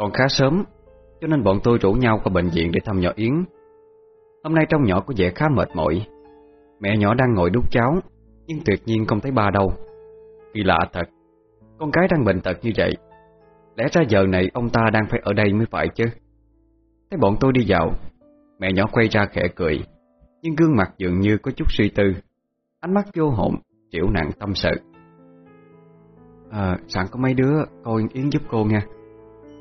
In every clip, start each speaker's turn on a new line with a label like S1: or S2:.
S1: Còn khá sớm Cho nên bọn tôi rủ nhau qua bệnh viện để thăm nhỏ Yến. Hôm nay trong nhỏ có vẻ khá mệt mỏi. Mẹ nhỏ đang ngồi đút cháo Nhưng tuyệt nhiên không thấy ba đâu. Kỳ lạ thật Con cái đang bệnh tật như vậy Lẽ ra giờ này ông ta đang phải ở đây mới phải chứ. Thấy bọn tôi đi vào, Mẹ nhỏ quay ra khẽ cười Nhưng gương mặt dường như có chút suy tư. Ánh mắt vô hồn Chịu nặng tâm sự. À sẵn có mấy đứa Coi Yến giúp cô nha.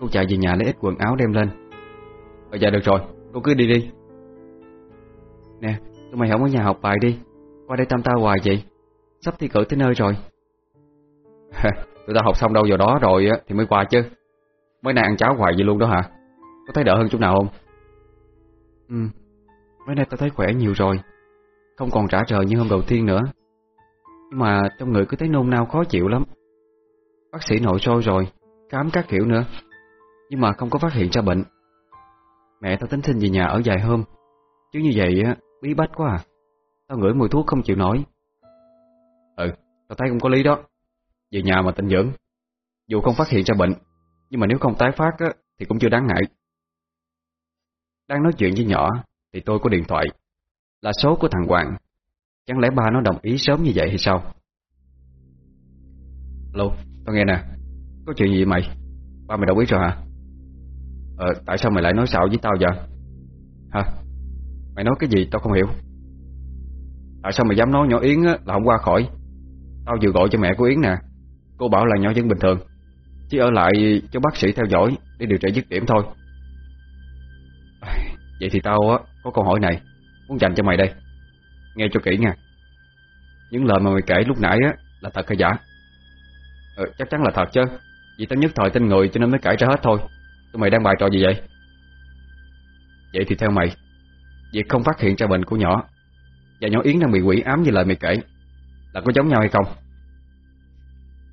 S1: Cô chạy về nhà lấy ít quần áo đem lên. Ờ dạ được rồi. Cô cứ đi đi. Nè, tụi mày không ở nhà học bài đi. Qua đây tâm tao hoài vậy. Sắp thi cử tới nơi rồi. Tụi tao học xong đâu vào đó rồi Thì mới qua chứ. Mới nay ăn cháo hoài vậy luôn đó hả? Có thấy đỡ hơn chút nào không? Ừ. Mấy nay tao thấy khỏe nhiều rồi. Không còn trả trời như hôm đầu tiên nữa. Nhưng mà trong người cứ thấy nôn nao khó chịu lắm. Bác sĩ nội soi rồi, Khám các kiểu nữa. Nhưng mà không có phát hiện ra bệnh. Mẹ tao tính xin về nhà ở vài hôm. Chứ như vậy á, Bí bách quá à. Tao ngửi mùi thuốc không chịu nổi. Ừ Tao thấy cũng có lý đó. Về nhà mà tịnh dưỡng. Dù không phát hiện ra bệnh, Nhưng mà nếu không tái phát á, Thì cũng chưa đáng ngại. Đang nói chuyện với nhỏ, Thì tôi có điện thoại. Là số của thằng Hoàng. Chẳng lẽ ba nó đồng ý sớm như vậy hay sao? Alo, Tao nghe nè. Có chuyện gì mày? Ba mày đồng ý rồi hả? Ờ tại sao mày lại nói xạo với tao vậy? Hả? Mày nói cái gì tao không hiểu. Tại sao mày dám nói nhỏ Yến là không qua khỏi? Tao vừa gọi cho mẹ của Yến nè. Cô bảo là nhỏ vẫn bình thường. Chỉ ở lại cho bác sĩ theo dõi Để điều trị dứt điểm thôi. Vậy thì tao á có câu hỏi này Muốn dành cho mày đây. Nghe cho kỹ nha. Những lời mà mày kể lúc nãy á là thật hay giả? Ờ, Chắc chắn là thật chứ. Vì tao nhất thời tin người cho nên mới kể ra hết thôi. Tụi mày đang bài trò gì vậy? Vậy thì theo mày Việc không phát hiện ra bệnh của nhỏ Và nhỏ Yến đang bị quỷ ám như lời mày kể Là có giống nhau hay không?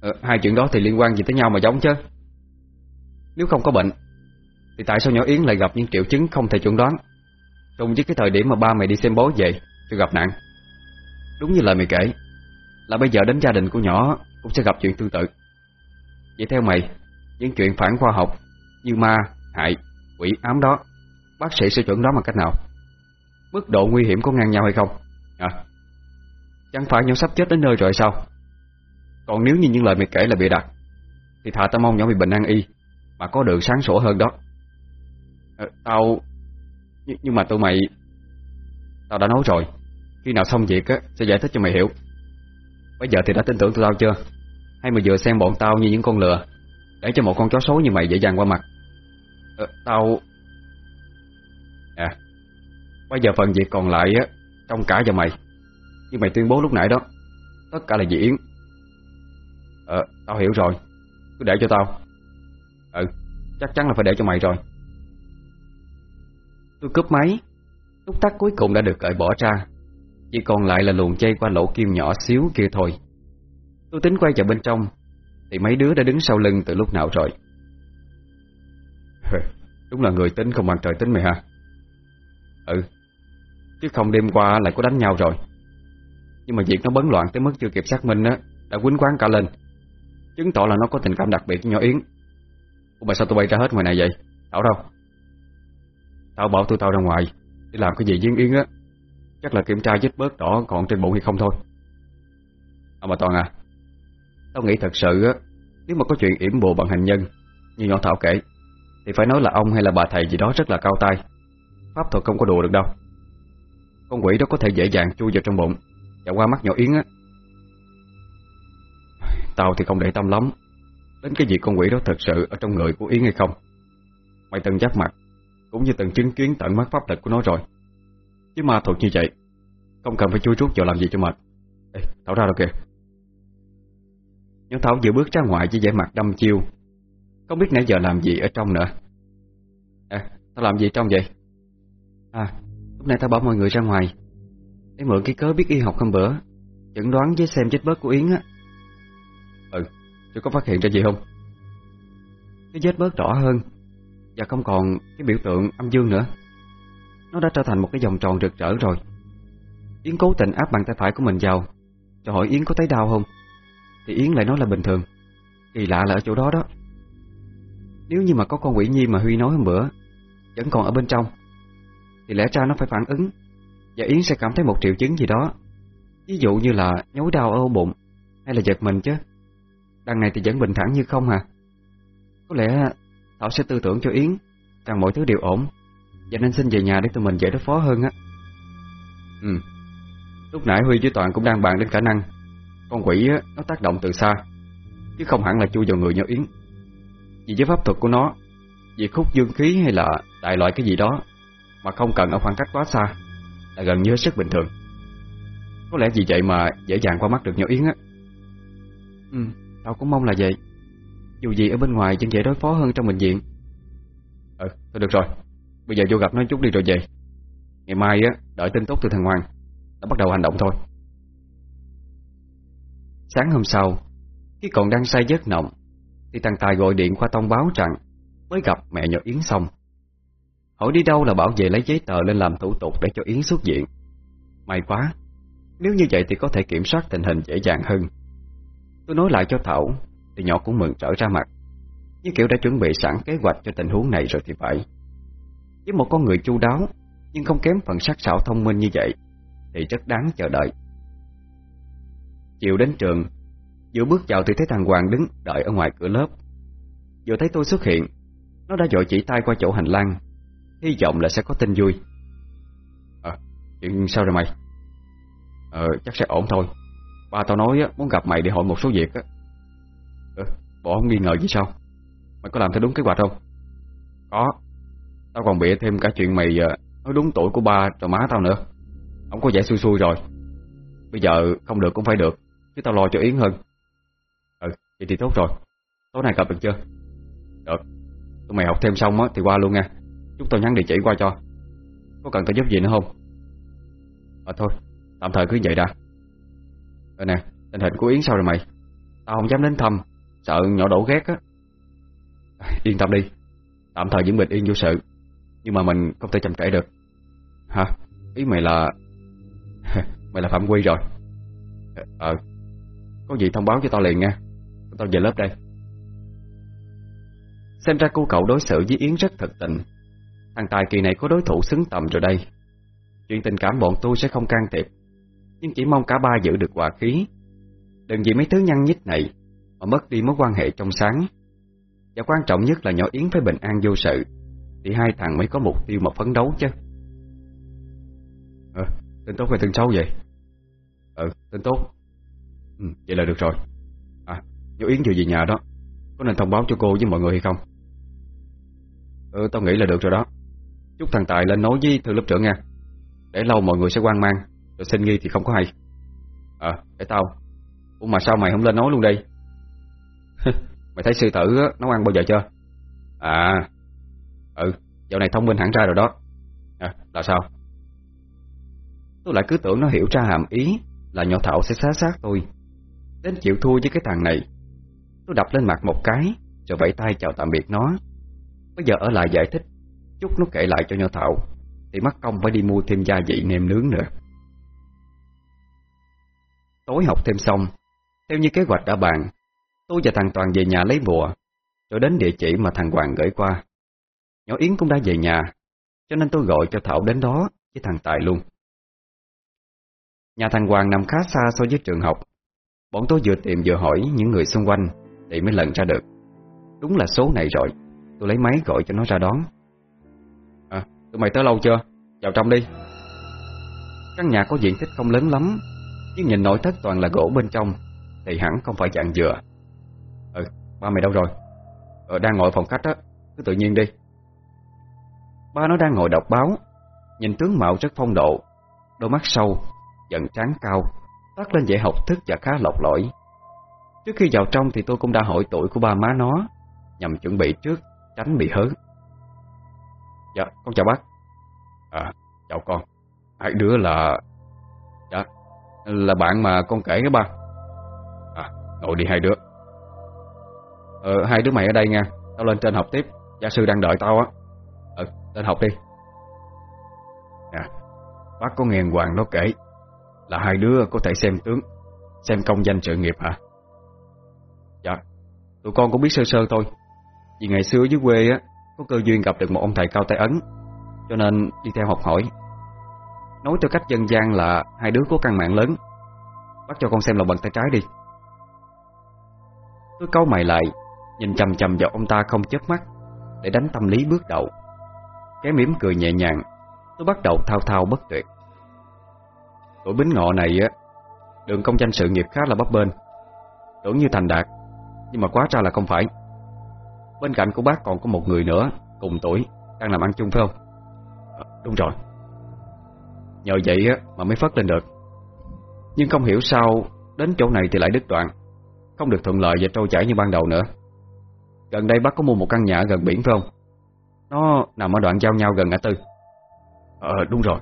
S1: Ờ, Hai chuyện đó thì liên quan gì tới nhau mà giống chứ? Nếu không có bệnh Thì tại sao nhỏ Yến lại gặp những triệu chứng không thể chuẩn đoán? Trùng với cái thời điểm mà ba mày đi xem bố về Cho gặp nạn. Đúng như lời mày kể Là bây giờ đến gia đình của nhỏ Cũng sẽ gặp chuyện tương tự. Vậy theo mày Những chuyện phản khoa học như ma, hại, quỷ ám đó. Bác sĩ sẽ chuẩn đoán bằng cách nào? Mức độ nguy hiểm có ngang nhau hay không? À Chẳng phải nhỏ sắp chết đến nơi rồi sao? Còn nếu như những lời mày kể là bịa đặt Thì thà tao mong nhỏ bị bệnh ăn y Mà có được sáng sủa hơn đó. À, Tao Nh Nhưng mà tụi mày Tao đã nói rồi Khi nào xong việc á sẽ giải thích cho mày hiểu. Bây giờ thì đã tin tưởng tụi tao chưa? Hay mà vừa xem bọn tao như những con lừa Để cho một con chó xấu như mày dễ dàng qua mặt? À, Tao À Bây giờ phần việc còn lại á Trong cả cho mày. Nhưng mày tuyên bố lúc nãy đó Tất cả là vì Yến. Ờ tao hiểu rồi. Cứ để cho tao. Ừ chắc chắn là phải để cho mày rồi. Tôi cướp máy. Nút tắt cuối cùng đã được cởi bỏ ra. Chỉ còn lại là luồng dây qua lỗ kim nhỏ xíu kia thôi. Tôi tính quay vào bên trong Thì mấy đứa đã đứng sau lưng từ lúc nào rồi? Đúng là người tính không bằng trời tính mày ha. Ừ Chứ không đêm qua lại có đánh nhau rồi. Nhưng mà việc nó bấn loạn tới mức chưa kịp xác minh á, Đã quýnh quán cả lên. Chứng tỏ là nó có tình cảm đặc biệt với nhỏ Yến. Ủa mà sao tụi bay ra hết ngoài này vậy? Thảo đâu? Tao bảo tụi tao ra ngoài Để làm cái gì với Yến á. Chắc là kiểm tra vết bớt đỏ còn trên bụng hay không thôi. À mà Toàn à Tao nghĩ thật sự á, Nếu mà có chuyện yểm bùa bằng hành nhân, Như nhỏ Thảo kể thì phải nói là ông hay là bà thầy gì đó rất là cao tay. Pháp thuật không có đùa được đâu. Con quỷ đó có thể dễ dàng chui vào trong bụng Và qua mắt nhỏ Yến á. Tao thì không để tâm lắm. Đến cái việc con quỷ đó thật sự Ở trong người của Yến hay không? Mày từng giáp mặt Cũng như từng chứng kiến tận mắt pháp lực của nó rồi. Chứ ma thuật như vậy Không cần phải chui rút vào làm gì cho mệt. Ê, Thảo ra rồi kìa. Nhóm Thảo vừa bước ra ngoài với vẻ mặt đâm chiêu không biết nãy giờ làm gì ở trong nữa. À, tao làm gì trong vậy? À, lúc nãy tao bảo mọi người ra ngoài. Để mượn cái cớ biết y học hôm bữa Chẩn đoán với xem chết bớt của Yến á. Ừ, chưa có phát hiện ra gì không? Cái vết bớt rõ hơn Và không còn cái biểu tượng âm dương nữa. Nó đã trở thành một cái vòng tròn rực rỡ rồi. Yến cố tình áp bàn tay phải của mình vào Cho hỏi Yến có thấy đau không? Thì Yến lại nói là bình thường Kỳ lạ là ở chỗ đó đó. Nếu như mà có con quỷ nhi mà Huy nói hôm bữa Vẫn còn ở bên trong Thì lẽ ra nó phải phản ứng. Và Yến sẽ cảm thấy một triệu chứng gì đó. Ví dụ như là nhối đau ở bụng Hay là giật mình chứ. Đằng này thì vẫn bình thản như không hả Có lẽ Thảo sẽ tư tưởng cho Yến Rằng mọi thứ đều ổn Và nên xin về nhà để tụi mình dễ đối phó hơn á. Ừ. Lúc nãy Huy với Toàn cũng đang bàn đến khả năng Con quỷ á, nó tác động từ xa Chứ không hẳn là chui vào người nhỏ Yến. Vì với pháp thuật của nó Việc khúc dương khí hay là đại loại cái gì đó Mà không cần ở khoảng cách quá xa Là gần như hết sức bình thường. Có lẽ vì vậy mà dễ dàng qua mắt được nhỏ Yến á. Ừ, tao cũng mong là vậy. Dù gì ở bên ngoài vẫn dễ đối phó hơn trong bệnh viện. Ừ, thôi được rồi. Bây giờ vô gặp nó chút đi rồi về. Ngày mai á, đợi tin tốt từ thằng Hoàng Nó bắt đầu hành động thôi. Sáng hôm sau Khi còn đang say giấc nồng thì thằng Tài gọi điện qua thông báo rằng Mới gặp mẹ nhỏ Yến xong. Hỏi đi đâu là bảo vệ lấy giấy tờ lên làm thủ tục để cho Yến xuất viện. May quá, Nếu như vậy thì có thể kiểm soát tình hình dễ dàng hơn. Tôi nói lại cho Thảo, Thì nhỏ cũng mừng trở ra mặt. Như kiểu đã chuẩn bị sẵn kế hoạch cho tình huống này rồi thì phải. Với một con người chu đáo, Nhưng không kém phần sắc sảo thông minh như vậy, Thì rất đáng chờ đợi. Chiều đến trường Vừa bước vào thì thấy thằng Hoàng đứng đợi ở ngoài cửa lớp. Vừa thấy tôi xuất hiện Nó đã dội chỉ tay qua chỗ hành lang Hy vọng là sẽ có tin vui. Ờ, chuyện sao rồi mày? Ờ, chắc sẽ ổn thôi. Ba tao nói á, muốn gặp mày để hỏi một số việc á. Ừ, bỏ không nghi ngờ gì sao? Mày có làm theo đúng kế hoạch không? Có. Tao còn bịa thêm cả chuyện mày ờ, Nói đúng tuổi của ba rồi má tao nữa. Không có vẻ xui xui rồi. Bây giờ không được cũng phải được Chứ tao lo cho Yến hơn vậy thì tốt rồi. Tối nay gặp được chưa? Được. Tụi mày học thêm xong á, thì qua luôn nha. Chúng tao nhắn địa chỉ qua cho. Có cần tao giúp gì nữa không? À thôi, Tạm thời cứ vậy đã. Ờ nè, Tình hình của Yến sao rồi mày? Tao không dám đến thăm. Sợ nhỏ đổ ghét á. Yên tâm đi. Tạm thời vẫn bình yên vô sự. Nhưng mà mình không thể chậm trễ được. Hả? Ý mày là Mày là Phạm Quy rồi. Ờ, ờ. Có gì thông báo cho tao liền nha. Tao về lớp đây. Xem ra cô cậu đối xử với Yến rất thật tình. Thằng Tài kỳ này có đối thủ xứng tầm rồi đây. Chuyện tình cảm bọn tôi sẽ không can thiệp Nhưng chỉ mong cả ba giữ được hòa khí. Đừng vì mấy thứ nhăn nhít này Mà mất đi mối quan hệ trong sáng. Và quan trọng nhất là nhỏ Yến phải bình an vô sự Thì hai thằng mới có mục tiêu mà phấn đấu chứ. Ờ, tin tốt hay tin xấu vậy? Ừ, tin tốt. Ừ, Vậy là được rồi. À, nhỏ Yến vừa về nhà đó Có nên thông báo cho cô với mọi người hay không? Ừ, tao nghĩ là được rồi đó. Chúc thằng Tài lên nói với thư lớp trưởng nha Để lâu mọi người sẽ quan mang Rồi xin nghi thì không có hay. Ờ, để tao. Ủa mà sao mày không lên nói luôn đi Mày thấy sư tử nó nấu ăn bao giờ chưa? À Ừ, dạo này thông minh hẳn ra rồi đó. À, là sao? Tôi lại cứ tưởng nó hiểu ra hàm ý Là nhỏ Thảo sẽ xá xác tôi. Đến chịu thua với cái thằng này Tôi đập lên mặt một cái, Rồi vẫy tay chào tạm biệt nó. Bây giờ ở lại giải thích, Chút nó kể lại cho Nho Thảo, Thì mắc công phải đi mua thêm gia vị nêm nướng nữa. Tối học thêm xong, Theo như kế hoạch đã bàn Tôi và thằng Toàn về nhà lấy bùa, Rồi đến địa chỉ mà thằng Hoàng gửi qua. Nhỏ Yến cũng đã về nhà, Cho nên tôi gọi cho Thảo đến đó Với thằng Tài luôn. Nhà thằng Hoàng nằm khá xa so với trường học. Bọn tôi vừa tìm vừa hỏi những người xung quanh thì mới lần ra được Đúng là số này rồi Tôi lấy máy gọi cho nó ra đón À, tụi mày tới lâu chưa? Vào trong đi Căn nhà có diện tích không lớn lắm Nhưng nhìn nội thất toàn là gỗ bên trong Thì hẳn không phải dạng dừa Ừ, ba mày đâu rồi? Ờ, đang ngồi phòng khách á Cứ tự nhiên đi Ba nó đang ngồi đọc báo Nhìn tướng mạo rất phong độ Đôi mắt sâu, giận trán cao Toát lên vẻ học thức và khá lọc lõi. Trước khi vào trong thì tôi cũng đã hỏi tuổi của ba má nó, Nhằm chuẩn bị trước, Tránh bị hớn Dạ con chào bác. À chào con. Hai đứa là Dạ Là bạn mà con kể cái ba. À ngồi đi hai đứa. Ờ hai đứa mày ở đây nha. Tao lên trên học tiếp. Gia sư đang đợi tao á. Ừ lên học đi. Nè, Bác có nghe Hoàng nó kể Là hai đứa có thể xem tướng, Xem công danh sự nghiệp hả? Tụi con cũng biết sơ sơ thôi. Vì ngày xưa dưới quê á, Có cơ duyên gặp được một ông thầy cao tay ấn, Cho nên đi theo học hỏi. Nói theo cách dân gian là Hai đứa có căn mạng lớn, Bắt cho con xem lòng bàn tay trái đi. Tôi câu mày lại, Nhìn chầm chầm vào ông ta không chớp mắt, Để đánh tâm lý bước đầu. Cái mỉm cười nhẹ nhàng, Tôi bắt đầu thao thao bất tuyệt. Tuổi bính ngọ này á, Đường công danh sự nghiệp khá là bấp bênh, Tưởng như thành đạt. Nhưng mà quá ra là không phải. Bên cạnh của bác còn có một người nữa Cùng tuổi Đang làm ăn chung phải không? À, Đúng rồi. Nhờ vậy mà mới phát lên được. Nhưng không hiểu sao Đến chỗ này thì lại đứt đoạn Không được thuận lợi và trôi chảy như ban đầu nữa. Gần đây bác có mua một căn nhà gần biển phải không? Nó nằm ở đoạn giao nhau gần ngã tư. Ờ đúng rồi.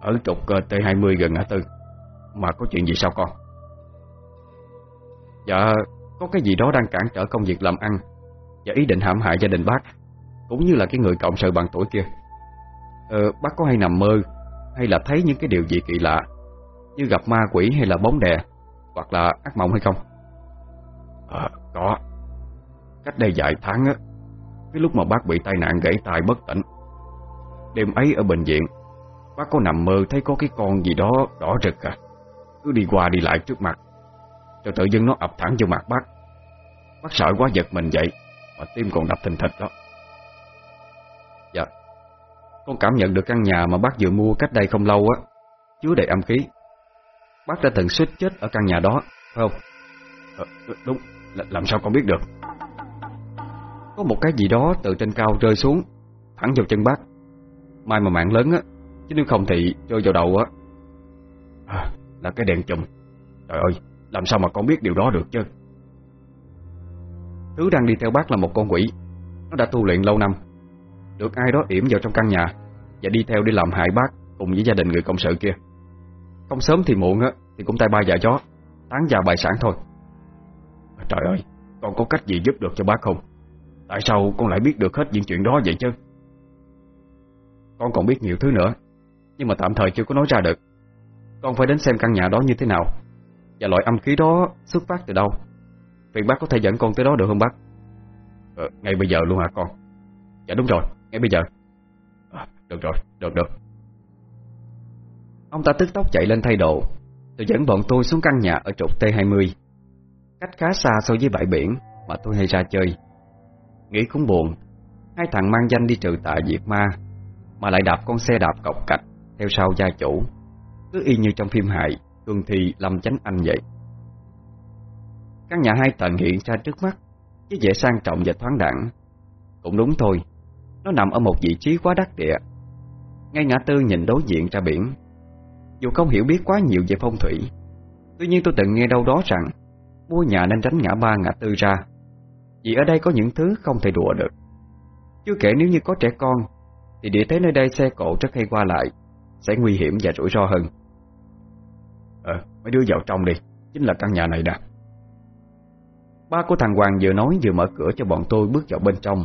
S1: Ở trục ờ, T20 gần ngã tư. Mà có chuyện gì sao con? Dạ có cái gì đó đang cản trở công việc làm ăn Và ý định hãm hại gia đình bác Cũng như là cái người cộng sự bằng tuổi kia. Ờ bác có hay nằm mơ Hay là thấy những cái điều gì kỳ lạ Như gặp ma quỷ hay là bóng đè Hoặc là ác mộng hay không? Ờ có. Cách đây vài tháng á Cái lúc mà bác bị tai nạn gãy tay bất tỉnh Đêm ấy ở bệnh viện Bác có nằm mơ thấy có cái con gì đó đỏ rực à. Cứ đi qua đi lại trước mặt rồi tự dưng nó ập thẳng vô mặt bác. Bác sợ quá giật mình vậy, Mà tim còn đập thình thịch đó. Dạ Con cảm nhận được căn nhà mà bác vừa mua cách đây không lâu á Chứa đầy âm khí. Bác đã từng suýt chết ở căn nhà đó Phải không? À, Đúng Làm sao con biết được? Có một cái gì đó từ trên cao rơi xuống Thẳng vào chân bác. Mai mà mạng lớn á Chứ nếu không thì rơi vào đầu á. À, Là cái đèn chùm. Trời ơi làm sao mà con biết điều đó được chứ? Thứ đang đi theo bác là một con quỷ. Nó đã tu luyện lâu năm. Được ai đó yểm vào trong căn nhà Và đi theo để làm hại bác Cùng với gia đình người cộng sự kia. Không sớm thì muộn á, Thì cũng tay ba già chó, Tán già bài sản thôi. Trời ơi, Con có cách gì giúp được cho bác không? Tại sao con lại biết được hết những chuyện đó vậy chứ? Con còn biết nhiều thứ nữa, Nhưng mà tạm thời chưa có nói ra được. Con phải đến xem căn nhà đó như thế nào. Và loại âm khí đó xuất phát từ đâu? Phiền bác có thể dẫn con tới đó được không bác? Ờ, Ngay bây giờ luôn hả con? Dạ đúng rồi, ngay bây giờ. À, Được rồi, được được. Ông ta tức tốc chạy lên thay đồ. Tôi dẫn bọn tôi xuống căn nhà ở trục T20 Cách khá xa so với bãi biển Mà tôi hay ra chơi. Nghĩ cũng buồn Hai thằng mang danh đi trừ tà diệt ma Mà lại đạp con xe đạp cọc cạch Theo sau gia chủ. Cứ y như trong phim hài cường thi Lâm Chánh Anh vậy. Căn nhà hai tầng hiện ra trước mắt Với vẻ sang trọng và thoáng đẳng. Cũng đúng thôi, Nó nằm ở một vị trí quá đắc địa. Ngay ngã tư nhìn đối diện ra biển. Dù không hiểu biết quá nhiều về phong thủy, Tuy nhiên tôi từng nghe đâu đó rằng Mua nhà nên tránh ngã ba, ngã tư ra. Vì ở đây có những thứ không thể đùa được. Chưa kể nếu như có trẻ con, Thì địa thế nơi đây xe cộ rất hay qua lại Sẽ nguy hiểm và rủi ro hơn mấy đứa vào trong đi, Chính là căn nhà này nè. Ba của thằng Hoàng vừa nói vừa mở cửa cho bọn tôi bước vào bên trong.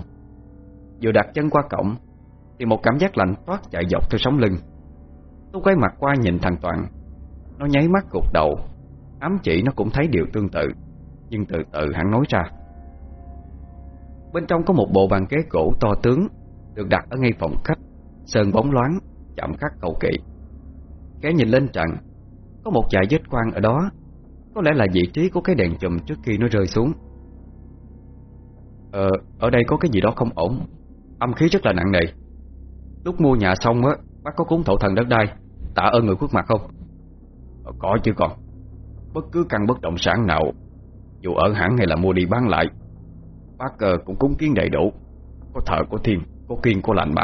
S1: Vừa đặt chân qua cổng, Thì một cảm giác lạnh toát chạy dọc theo sống lưng. Tôi quay mặt qua nhìn thằng Toàn, Nó nháy mắt gục đầu. Ám chỉ nó cũng thấy điều tương tự, Nhưng từ từ hắn nói ra. Bên trong có một bộ bàn ghế gỗ to tướng, Được đặt ở ngay phòng khách, Sơn bóng loáng, Chạm khắc cầu kỳ. Cái nhìn lên trần có một vài vết quang ở đó. Có lẽ là vị trí của cái đèn chùm trước khi nó rơi xuống. Ờ, ở đây có cái gì đó không ổn? Âm khí rất là nặng nề. Lúc mua nhà xong á Bác có cúng thổ thần đất đai Tạ ơn người khuất mặt không? Ờ, Có chứ còn Bất cứ căn bất động sản nào Dù ở hãng hay là mua đi bán lại Bác uh, cũng cúng kiến đầy đủ. Có thờ có thiên Có kiên có lành mà.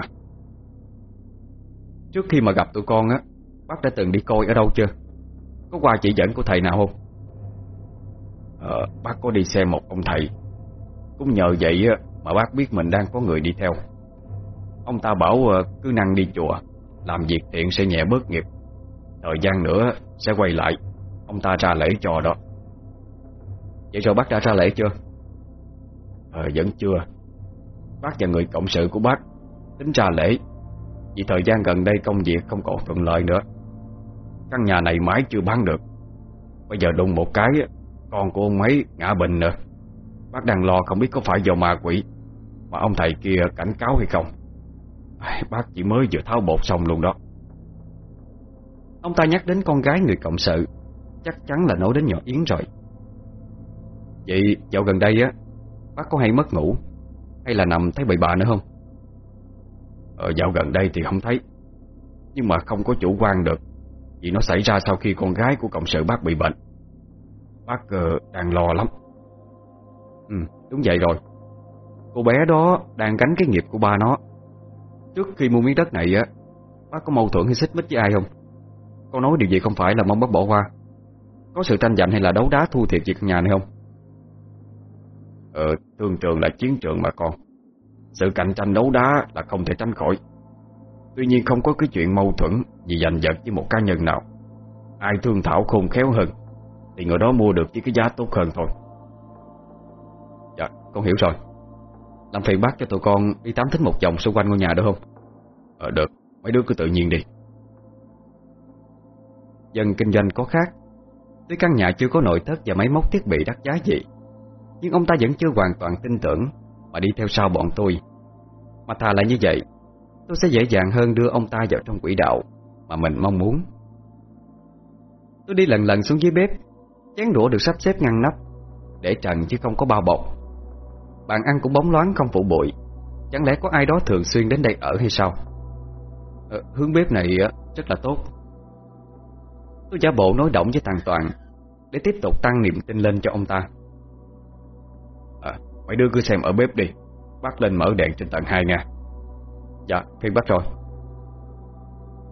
S1: Trước khi mà gặp tụi con á Bác đã từng đi coi ở đâu chưa? Có qua chỉ dẫn của thầy nào không? Ờ bác có đi xem một ông thầy. Cũng nhờ vậy Mà bác biết mình đang có người đi theo. Ông ta bảo ờ, cứ năng đi chùa, Làm việc thiện sẽ nhẹ bớt nghiệp. Thời gian nữa sẽ quay lại, Ông ta ra lễ cho đó. Vậy rồi bác đã ra lễ chưa? Ờ vẫn chưa. Bác và người cộng sự của bác Tính ra lễ. Vì thời gian gần đây công việc không còn thuận lợi nữa. Căn nhà này mãi chưa bán được. Bây giờ đụng một cái, Con của ông ấy ngã bệnh nữa Bác đang lo không biết có phải do ma quỷ Mà ông thầy kia cảnh cáo hay không. Bác chỉ mới vừa tháo bột xong luôn đó.
S2: Ông ta nhắc đến con gái người cộng sự, Chắc chắn là nói đến nhỏ Yến rồi.
S1: Vậy dạo gần đây á, Bác có hay mất ngủ Hay là nằm thấy bậy bà nữa không? Ờ dạo gần đây thì không thấy, Nhưng mà không có chủ quan được. Vì nó xảy ra sau khi con gái của cộng sự bác bị bệnh. Bác uh, đang lo lắm. Ừ đúng vậy rồi. Cô bé đó đang gánh cái nghiệp của ba nó. Trước khi mua miếng đất này á Bác có mâu thuẫn hay xích mích với ai không? Con nói điều gì không phải là mong bác bỏ qua. Có sự tranh giành hay là đấu đá thua thiệt gì căn nhà này không? Ờ thương trường là chiến trường mà con. Sự cạnh tranh đấu đá là không thể tránh khỏi. Tuy nhiên không có cái chuyện mâu thuẫn Vì giành giật với một cá nhân nào. Ai thương thảo khôn khéo hơn Thì người đó mua được với cái giá tốt hơn thôi. Dạ con hiểu rồi. Làm phiền bác cho tụi con đi tám thính một vòng xung quanh ngôi nhà được không? Ờ được, mấy đứa cứ tự nhiên đi. Dân kinh doanh có khác. Tuy căn nhà chưa có nội thất và máy móc thiết bị đắt giá gì Nhưng ông ta vẫn chưa hoàn toàn tin tưởng Mà đi theo sau bọn tôi. Mà thà là như vậy Tôi sẽ dễ dàng hơn đưa ông ta vào trong quỹ đạo Mà mình mong muốn. Tôi đi lần lần xuống dưới bếp Chén đũa được sắp xếp ngăn nắp Để trần chứ không có bao bọc. Bàn ăn cũng bóng loáng không phủ bụi Chẳng lẽ có ai đó thường xuyên đến đây ở hay sao? Ờ, Hướng bếp này ờ, rất là tốt. Tôi giả bộ nói động với thằng Toàn Để tiếp tục tăng niềm tin lên cho ông ta. À, Mấy đứa cứ xem ở bếp đi Bắt lên mở đèn trên tầng 2 nha. Dạ, phiên bắt rồi.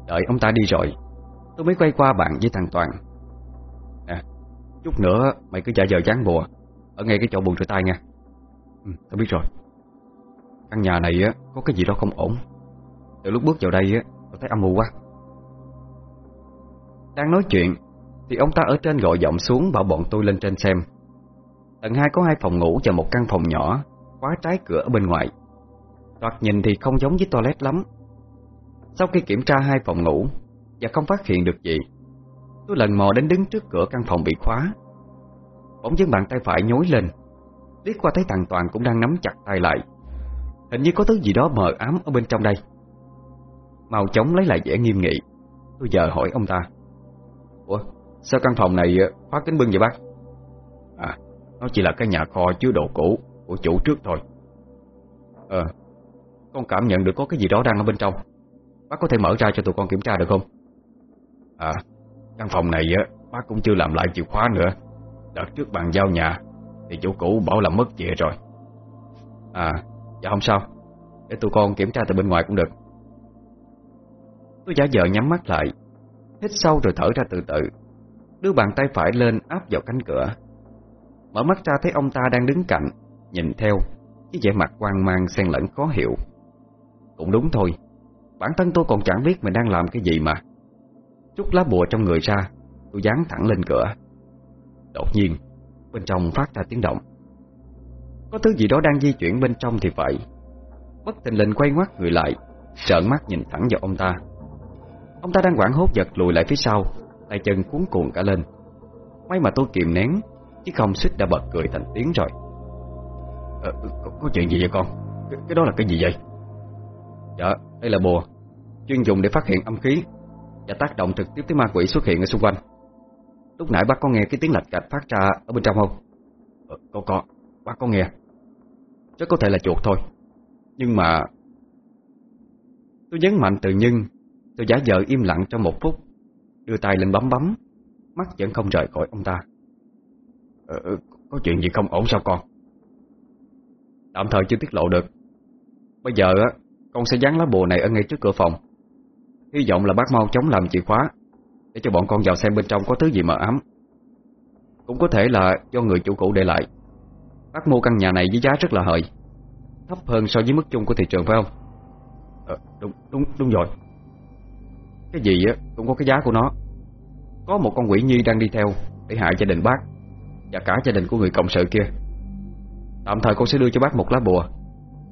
S1: Đợi ông ta đi rồi Tôi mới quay qua bạn với thằng Toàn. À, chút nữa mày cứ trả giờ dán bùa Ở ngay cái chỗ buồn rửa tay nha. Ừ, tôi biết rồi. Căn nhà này á có cái gì đó không ổn. Từ lúc bước vào đây á tôi thấy âm mưu quá. Đang nói chuyện Thì ông ta ở trên gọi giọng xuống bảo bọn tôi lên trên xem. Tầng 2 có hai phòng ngủ và một căn phòng nhỏ Khóa trái cửa ở bên ngoài. Thoạt nhìn thì không giống với toilet lắm. Sau khi kiểm tra hai phòng ngủ, Và không phát hiện được gì Tôi lần mò đến đứng trước cửa căn phòng bị khóa. Bỗng dưng bàn tay phải nhối lên, Liếc qua thấy thằng Toàn cũng đang nắm chặt tay lại. Hình như có thứ gì đó mờ ám ở bên trong đây. Màu chống lấy lại vẻ nghiêm nghị. Tôi giờ hỏi ông ta. Ủa, sao căn phòng này ờ, khóa kính bưng vậy bác? À Nó chỉ là cái nhà kho chứa đồ cũ Của chủ trước thôi. Ờ con cảm nhận được có cái gì đó đang ở bên trong. Bác có thể mở ra cho tụi con kiểm tra được không? À Căn phòng này á, Bác cũng chưa làm lại chìa khóa nữa. Đợt trước bàn giao nhà, thì chủ cũ bảo là mất chìa rồi. À Dạ không sao. Để tụi con kiểm tra từ bên ngoài cũng được. Tôi giả vờ nhắm mắt lại. Hít sâu rồi thở ra từ từ. Đưa bàn tay phải lên áp vào cánh cửa. Mở mắt ra thấy ông ta đang đứng cạnh, Nhìn theo. Với vẻ mặt quan mang, xen lẫn khó hiểu. Cũng đúng thôi. Bản thân tôi còn chẳng biết mình đang làm cái gì mà. Rút lá bùa trong người ra Tôi dán thẳng lên cửa. Đột nhiên Bên trong phát ra tiếng động. Có thứ gì đó đang di chuyển bên trong thì phải Bất tình lình quay ngoắt người lại Trợn mắt nhìn thẳng vào ông ta. Ông ta đang quảng hốt giật lùi lại phía sau Tay chân cuốn cuồng cả lên. May mà tôi kìm nén Chứ không suýt đã bật cười thành tiếng rồi. Ờ, có, có chuyện gì vậy con? Cái, cái đó là cái gì vậy? Dạ đây là bùa. Chuyên dùng để phát hiện âm khí Và tác động trực tiếp tới ma quỷ xuất hiện ở xung quanh. Lúc nãy bác có nghe cái tiếng lạch cạch phát ra ở bên trong không? Ờ, có có, bác có nghe. Chắc có thể là chuột thôi. Nhưng mà Tôi nhấn mạnh từ nhưng Tôi giả vờ im lặng trong một phút Đưa tay lên bấm bấm Mắt vẫn không rời khỏi ông ta. Ờ, ờ Có chuyện gì không ổn sao con? Tạm thời chưa tiết lộ được. Bây giờ á con sẽ dán lá bùa này ở ngay trước cửa phòng. Hy vọng là bác mau chóng làm chìa khóa để cho bọn con vào xem bên trong có thứ gì mờ ám. Cũng có thể là do người chủ cũ để lại. Bác mua căn nhà này với giá rất là hời Thấp hơn so với mức chung của thị trường phải không? À, Đúng đúng đúng rồi. Cái gì á cũng có cái giá của nó. Có một con quỷ nhi đang đi theo Để hại gia đình bác Và cả gia đình của người cộng sự kia. Tạm thời con sẽ đưa cho bác một lá bùa.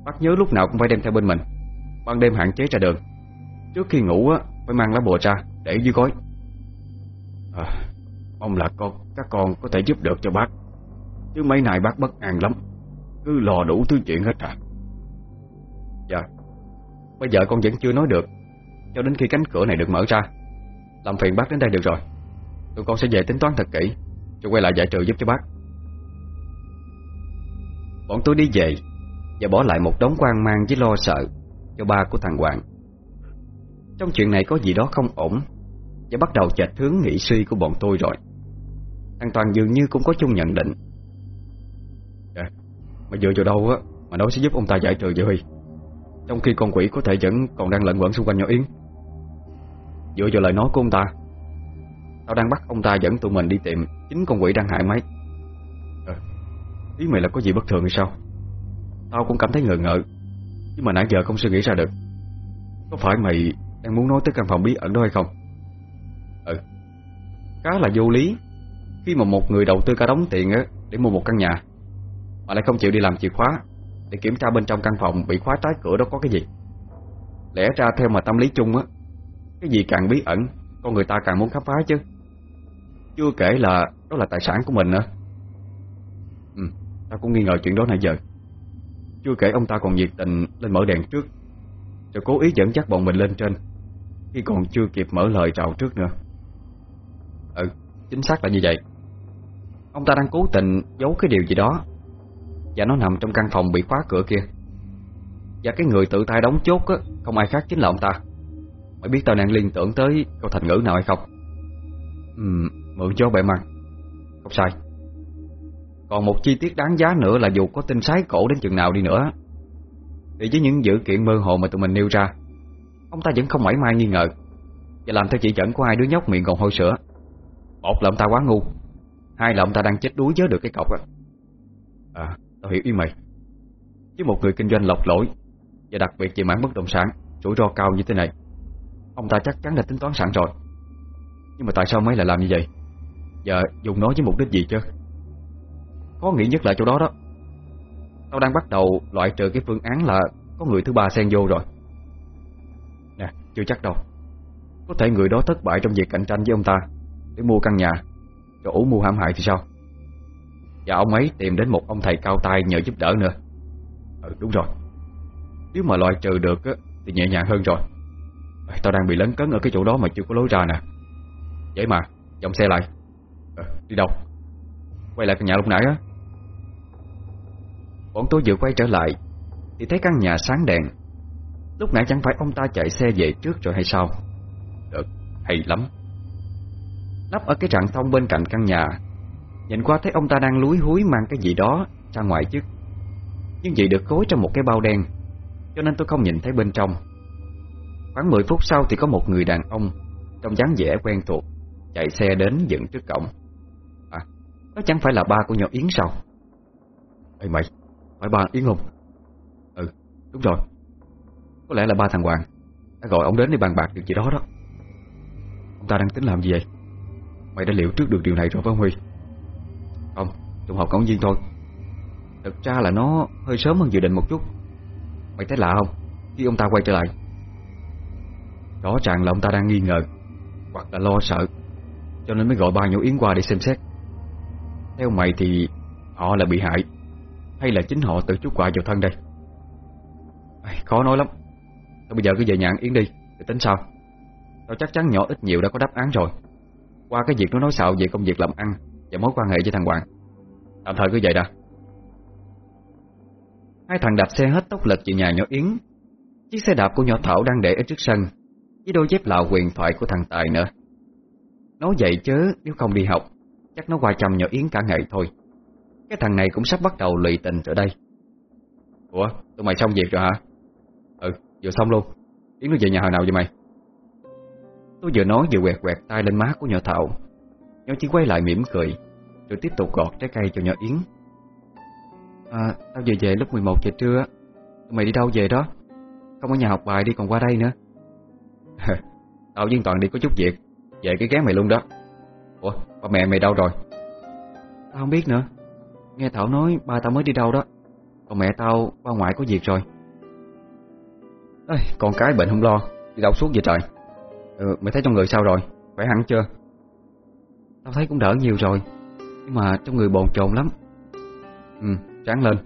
S1: Bác nhớ lúc nào cũng phải đem theo bên mình. Ban đêm hạn chế ra đường. Trước khi ngủ á Phải mang lá bùa ra Để dưới gối. À, Mong là con các con có thể giúp được cho bác. Chứ mấy này bác bất an lắm Cứ lò đủ thứ chuyện hết à. Dạ Bây giờ con vẫn chưa nói được. Cho đến khi cánh cửa này được mở ra Làm phiền bác đến đây được rồi. Tụi con sẽ về tính toán thật kỹ Rồi quay lại giải trừ giúp cho bác.
S2: Bọn tôi đi về Và bỏ lại một đống quan mang với lo sợ. Cho ba của thằng Hoàng. Trong chuyện này có gì đó không ổn Và bắt đầu chệch hướng nghĩ suy của bọn tôi rồi. Thằng Toàn dường như cũng có chung nhận định.
S1: Dạ Mà dựa vào đâu á Mà nó sẽ giúp ông ta giải trừ vậy Huy? Trong khi con quỷ có thể vẫn còn đang lẫn quẩn xung quanh nhỏ Yến. Dựa vào lời nói của ông ta Tao đang bắt ông ta dẫn tụi mình đi tìm Chính con quỷ đang hại máy. à, ờ, Ý mày là có gì bất thường hay sao? Tao cũng cảm thấy ngờ ngợ. Nhưng mà nãy giờ không suy nghĩ ra được. Có phải mày đang muốn nói tới căn phòng bí ẩn đó hay không?
S2: Ừ. Khá là vô lý. Khi mà một người đầu tư cả đóng tiền á Để mua một căn nhà Mà lại không chịu đi làm chìa khóa Để kiểm tra bên trong căn phòng bị khóa trái cửa đó có cái gì? Lẽ ra theo mà tâm lý chung á Cái gì càng bí ẩn Con người ta càng muốn khám phá chứ. Chưa kể là đó là tài sản của mình nữa.
S1: Ừ, tao cũng nghi ngờ chuyện đó nãy giờ. Chưa kể ông ta còn nhiệt tình lên mở đèn trước Rồi cố ý dẫn dắt bọn mình lên trên Khi còn chưa kịp mở lời chào trước nữa.
S2: Ừ, chính xác là như vậy. Ông ta đang cố tình giấu cái điều gì đó Và nó nằm trong căn phòng bị khóa cửa kia. Và cái người tự tay đóng chốt á Không ai khác chính là ông ta. Mày biết tao đang liên tưởng tới câu thành ngữ nào hay không?
S1: Ừ, mượn gió bẻ măng
S2: Không sai. Còn một chi tiết đáng giá nữa là dù có tin sái cổ đến chừng nào đi nữa Thì với những dữ kiện mơ hồ mà tụi mình nêu ra Ông ta vẫn không mảy may nghi ngờ. Và làm theo chỉ dẫn của hai đứa nhóc miệng còn hôi sữa. Một là ông ta quá ngu Hai là ông ta đang chết đuối với được cái cọc á.
S1: À, tao hiểu ý mày. Chứ một người kinh doanh lọc lỗi Và đặc biệt về mảng bất động sản Rủi ro cao như thế này Ông ta chắc chắn là tính toán sẵn rồi. Nhưng mà tại sao mấy lại làm như vậy? Giờ dùng nó với mục đích gì chứ?
S2: Khó nghĩ nhất là chỗ đó đó. Tao đang bắt đầu loại trừ cái phương án là Có người thứ ba xen vô rồi.
S1: Nè, chưa chắc đâu. Có thể người đó thất bại trong việc cạnh tranh với ông ta Để mua căn nhà. Rồi ủ mua hãm hại thì sao? Và ông ấy tìm đến một ông thầy cao tay nhờ giúp đỡ nữa. Ừ đúng rồi. Nếu mà loại trừ được á, thì nhẹ nhàng hơn rồi. Tao đang bị lấn cấn ở cái chỗ đó mà chưa có lối ra nè. Vậy mà, dòng xe lại. À, Đi đâu? Quay lại căn nhà lúc nãy á.
S2: Bọn tôi vừa quay trở lại Thì thấy căn nhà sáng đèn. Lúc nãy chẳng phải ông ta chạy xe về trước rồi hay sao?
S1: Được, hay lắm.
S2: Lắp ở cái rạng thông bên cạnh căn nhà Nhìn qua thấy ông ta đang lúi húi mang cái gì đó ra ngoài chứ. Nhưng vậy được gối trong một cái bao đen Cho nên tôi không nhìn thấy bên trong. Khoảng 10 phút sau thì có một người đàn ông Trong dáng vẻ quen thuộc Chạy xe đến dựng trước cổng. À, đó chẳng phải là ba của nhỏ Yến sao?
S1: Ê mày, phải ba Yến không? Ừ, đúng rồi Có lẽ là ba thằng Hoàng Đã gọi ông đến để bàn bạc được gì đó đó Ông ta đang tính làm gì vậy? Mày đã liệu trước được điều này rồi phải không Huy?
S2: Không, trùng hợp ngẫu nhiên thôi Thực ra là nó hơi sớm hơn dự định một chút Mày thấy lạ không? Khi ông ta quay trở lại
S1: Rõ ràng là ông ta đang nghi ngờ Hoặc là lo sợ Cho nên mới gọi ba nhũ Yến qua để xem xét Theo mày thì Họ là bị hại hay là chính họ tự chút quả vào thân đây?
S2: Khó nói lắm. Thôi bây giờ cứ về nhà Yến đi, Để tính sao Tao chắc chắn nhỏ ít nhiều đã có đáp án rồi. Qua cái việc nó nói xạo về công việc làm ăn Và mối quan hệ với thằng Hoàng, Tạm thời cứ vậy đã. Hai thằng đạp xe hết tốc lực về nhà nhỏ Yến. Chiếc xe đạp của nhỏ Thảo đang để ở trước sân, Với đôi dép lạo quyền thoại của thằng Tài nữa. Nói vậy chứ Nếu không đi học, Chắc nó qua chăm nhỏ Yến cả ngày thôi. Cái thằng này cũng sắp bắt đầu lụy tình rồi đây.
S1: Ủa, tụi mày xong việc rồi hả? Ừ vừa xong luôn. Yến nó về nhà hồi nào vậy mày?
S2: Tôi vừa nói vừa quẹt quẹt tay lên má của nhỏ Thảo. Nhỏ chỉ quay lại mỉm cười, Rồi tiếp tục gọt trái cây cho nhỏ Yến. À tao về về lúc 11 giờ trưa tụi Mày đi đâu về đó? Không ở nhà học bài đi, còn qua đây nữa.
S1: Tao với Toàn đi có chút việc. Về cái ghé mày luôn đó. Ủa, ba mẹ mày đâu rồi?
S2: Tao không biết nữa. Nghe Thảo nói ba tao mới đi đâu đó. Còn mẹ tao ba ngoại có việc rồi.
S1: Ê, Con cái bệnh không lo Đi đâu suốt vậy trời? Ừ, Mày thấy trong người sao rồi? Khỏe hẳn chưa?
S2: Tao thấy cũng đỡ nhiều rồi Nhưng mà trong người bồn chồn lắm.
S1: Ừ, ráng lên.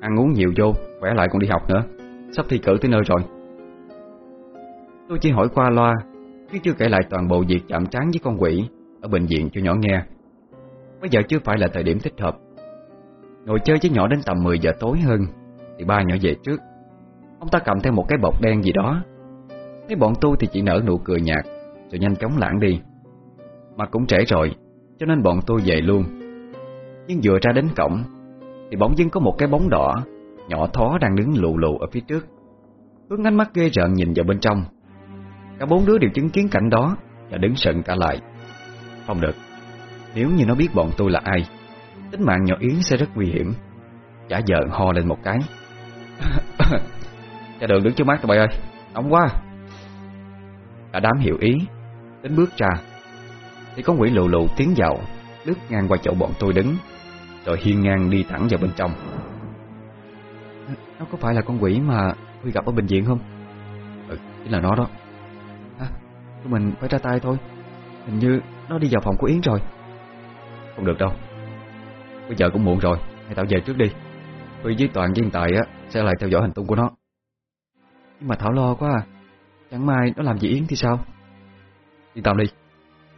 S1: Ăn uống nhiều vô, khỏe lại còn đi học nữa. Sắp thi cử tới nơi rồi. Tôi chỉ hỏi qua loa Chứ chưa kể lại toàn bộ việc chạm trán với con quỷ Ở bệnh viện cho nhỏ nghe. Bây giờ chưa phải là thời điểm thích hợp. Ngồi chơi với nhỏ đến tầm 10 giờ tối hơn. Thì ba nhỏ về trước. Ông ta cầm theo một cái bọc đen gì đó. Thấy bọn tôi thì chỉ nở nụ cười nhạt, Rồi nhanh chóng lãng đi. Mà cũng trễ rồi, Cho nên bọn tôi về luôn. Nhưng vừa ra đến cổng, Thì bỗng dưng có một cái bóng đỏ, Nhỏ thó đang đứng lù lù ở phía trước. Hướng ánh mắt ghê rợn nhìn vào bên trong. Cả bốn đứa đều chứng kiến cảnh đó Và đứng sận cả lại. Không được. Nếu như nó biết bọn tôi là ai Tính mạng nhỏ Yến sẽ rất nguy hiểm. Chả giờ ho lên một cái. Cha đường đứng trước mắt tụi bay ơi. Nóng quá. Cả đám hiểu ý Đến bước ra. Thì con quỷ lù lù tiến vào Lướt ngang qua chỗ bọn tôi đứng Rồi hiên ngang đi thẳng vào bên trong. Nó có phải là con quỷ mà Huy gặp ở bệnh viện không? Ừ, chính là nó đó. À, Tụi mình phải ra tay thôi. Hình như nó đi vào phòng của Yến rồi. Không được đâu. Bây giờ cũng muộn rồi Hãy tạo về trước đi. Huy với Toàn với Tài á, Sẽ lại theo dõi hành tung của nó. Nhưng mà Thảo lo quá à Chẳng may nó làm gì Yến thì sao? Yên tâm đi.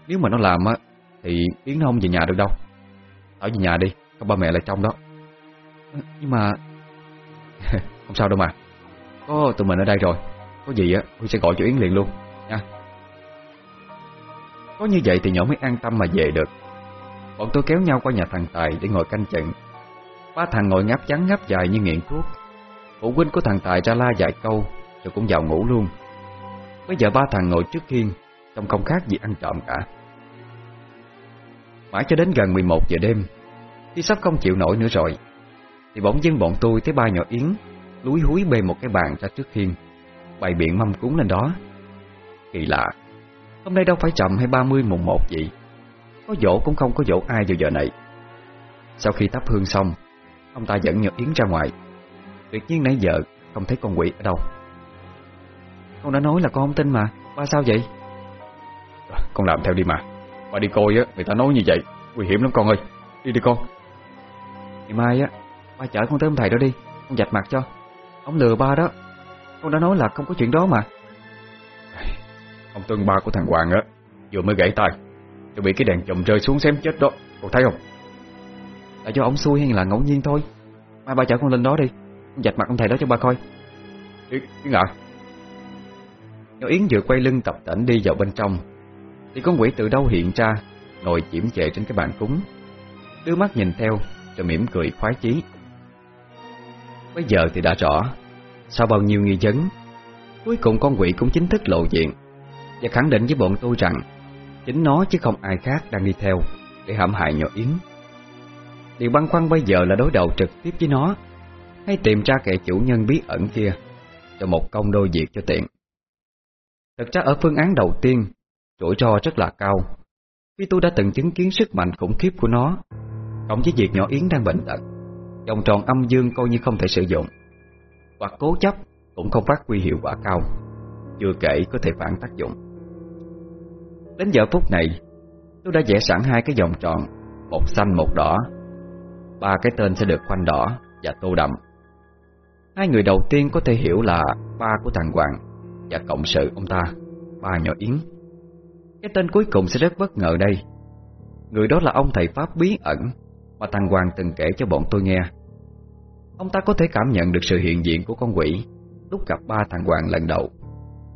S1: Nếu mà nó làm á, Thì Yến nó không về nhà được đâu. Thảo về nhà đi, Có ba mẹ lại trong đó. Nhưng mà Không sao đâu mà. Có tụi mình ở đây rồi, Có gì á, Huy sẽ gọi cho Yến liền luôn, nha. Có như vậy thì nhỏ mới an tâm mà về được. Bọn tôi kéo nhau qua nhà thằng Tài để ngồi canh chừng. Ba thằng ngồi ngáp trắng ngáp dài như nghiện thuốc. Phụ huynh của thằng Tài ra la vài câu, Rồi cũng vào ngủ luôn. Bây giờ ba thằng ngồi trước khiên Trông không khác gì ăn trộm cả. Mãi cho đến gần 11 giờ đêm, Khi sắp không chịu nổi nữa rồi, Thì bỗng dưng bọn tôi thấy ba nhỏ Yến Lúi húi bê một cái bàn ra trước khiên Bày biện mâm cúng lên đó. Kỳ lạ, Hôm nay đâu phải chậm hay 30 mùng 1 vậy? Có dỗ cũng không có dỗ ai vào giờ này. Sau khi thắp hương xong, Ông ta dẫn Nhật Yến ra ngoài. Tuyệt nhiên nãy giờ, không thấy con quỷ ở đâu. Con đã nói là con không tin mà, Ba sao vậy? Con làm theo đi mà. Ba đi coi á, người ta nói như vậy, Nguy hiểm lắm con ơi. Đi đi con. Ngày mai á, Ba chở con tới ông thầy đó đi, Con dạch mặt cho. Ông lừa ba đó. Con đã nói là không có chuyện đó mà. Ông Tuân ba của thằng Hoàng á, Vừa mới gãy tay. Rồi bị cái đèn chùm rơi xuống xém chết đó. Cậu thấy không? Là do ông xui hay là ngẫu nhiên thôi. Mai ba chở con lên đó đi. Con dạch mặt ông thầy đó cho ba coi. Yến, Yến à Nhỏ Yến vừa quay lưng tập tỉnh đi vào bên trong Thì con quỷ từ đâu hiện ra Ngồi chiếm chệ trên cái bàn cúng. Đưa mắt nhìn theo Rồi mỉm cười khoái chí. Bây giờ thì đã rõ Sau bao nhiêu nghi vấn Cuối cùng con quỷ cũng chính thức lộ diện Và khẳng định với bọn tôi rằng Chính nó chứ không ai khác đang đi theo, Để hãm hại nhỏ Yến. Điều băn khoăn bây giờ là đối đầu trực tiếp với nó, Hay tìm ra kẻ chủ nhân bí ẩn kia, Cho một công đôi việc cho tiện. Thật ra ở phương án đầu tiên, Rủi ro rất là cao. Vì tôi đã từng chứng kiến sức mạnh khủng khiếp của nó, Cộng với việc nhỏ Yến đang bệnh tật, Vòng tròn âm dương coi như không thể sử dụng, Hoặc cố chấp Cũng không phát huy hiệu quả cao, Chưa kể có thể phản tác dụng. Đến giờ phút này, Tôi đã vẽ sẵn hai cái vòng tròn, Một xanh, một đỏ. Ba cái tên sẽ được khoanh đỏ Và tô đậm. Hai người đầu tiên có thể hiểu là Ba của thằng Hoàng Và cộng sự ông ta, Ba nhỏ Yến. Cái tên cuối cùng sẽ rất bất ngờ đây. Người đó là ông thầy Pháp bí ẩn Mà thằng Hoàng từng kể cho bọn tôi nghe. Ông ta có thể cảm nhận được sự hiện diện của con quỷ Lúc gặp ba thằng Hoàng lần đầu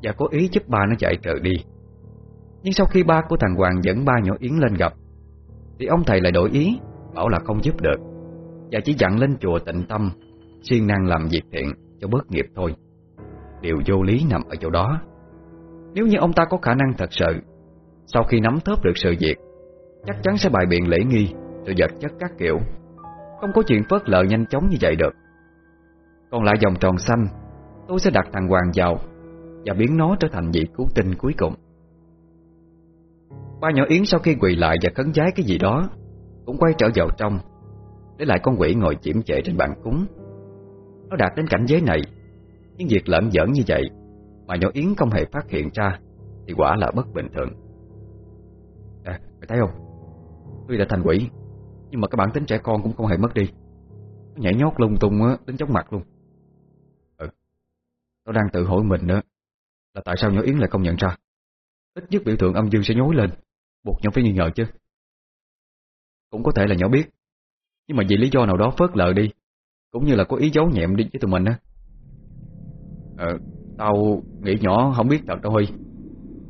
S1: Và có ý giúp ba nó chạy trở đi. Nhưng sau khi ba của thằng Hoàng dẫn ba nhỏ Yến lên gặp, Thì ông thầy lại đổi ý, Bảo là không giúp được, Và chỉ dặn lên chùa tịnh tâm, siêng năng làm việc thiện cho bớt nghiệp thôi. Điều vô lý nằm ở chỗ đó. Nếu như ông ta có khả năng thật sự, Sau khi nắm thớp được sự việc, Chắc chắn sẽ bài biện lễ nghi Rồi vật chất các kiểu. Không có chuyện phớt lờ nhanh chóng như vậy được. Còn lại vòng tròn xanh, Tôi sẽ đặt thằng Hoàng vào Và biến nó trở thành vị cứu tinh cuối cùng. Ba nhỏ Yến sau khi quỳ lại và khấn giái cái gì đó Cũng quay trở vào trong Để lại con quỷ ngồi chiếm chệ trên bàn cúng. Nó đạt đến cảnh giới này Nhưng việc lẩm giỡn như vậy Mà nhỏ Yến không hề phát hiện ra Thì quả là bất bình thường. À, mày thấy không? Tuy là thành quỷ Nhưng mà cái bản tính trẻ con cũng không hề mất đi. Nó nhảy nhót lung tung á, đến chóng mặt luôn. Ừ, Tao đang tự hỏi mình nữa Là tại sao nhỏ Yến lại không nhận ra? Ít nhất biểu tượng âm dương sẽ nhối lên. Buộc nhau phải nghi ngờ chứ. Cũng có thể là nhỏ biết, Nhưng mà vì lý do nào đó phớt lờ đi, Cũng như là có ý giấu nhẹm đi với tụi mình á. Ờ Tao nghĩ nhỏ không biết thật đâu Huy.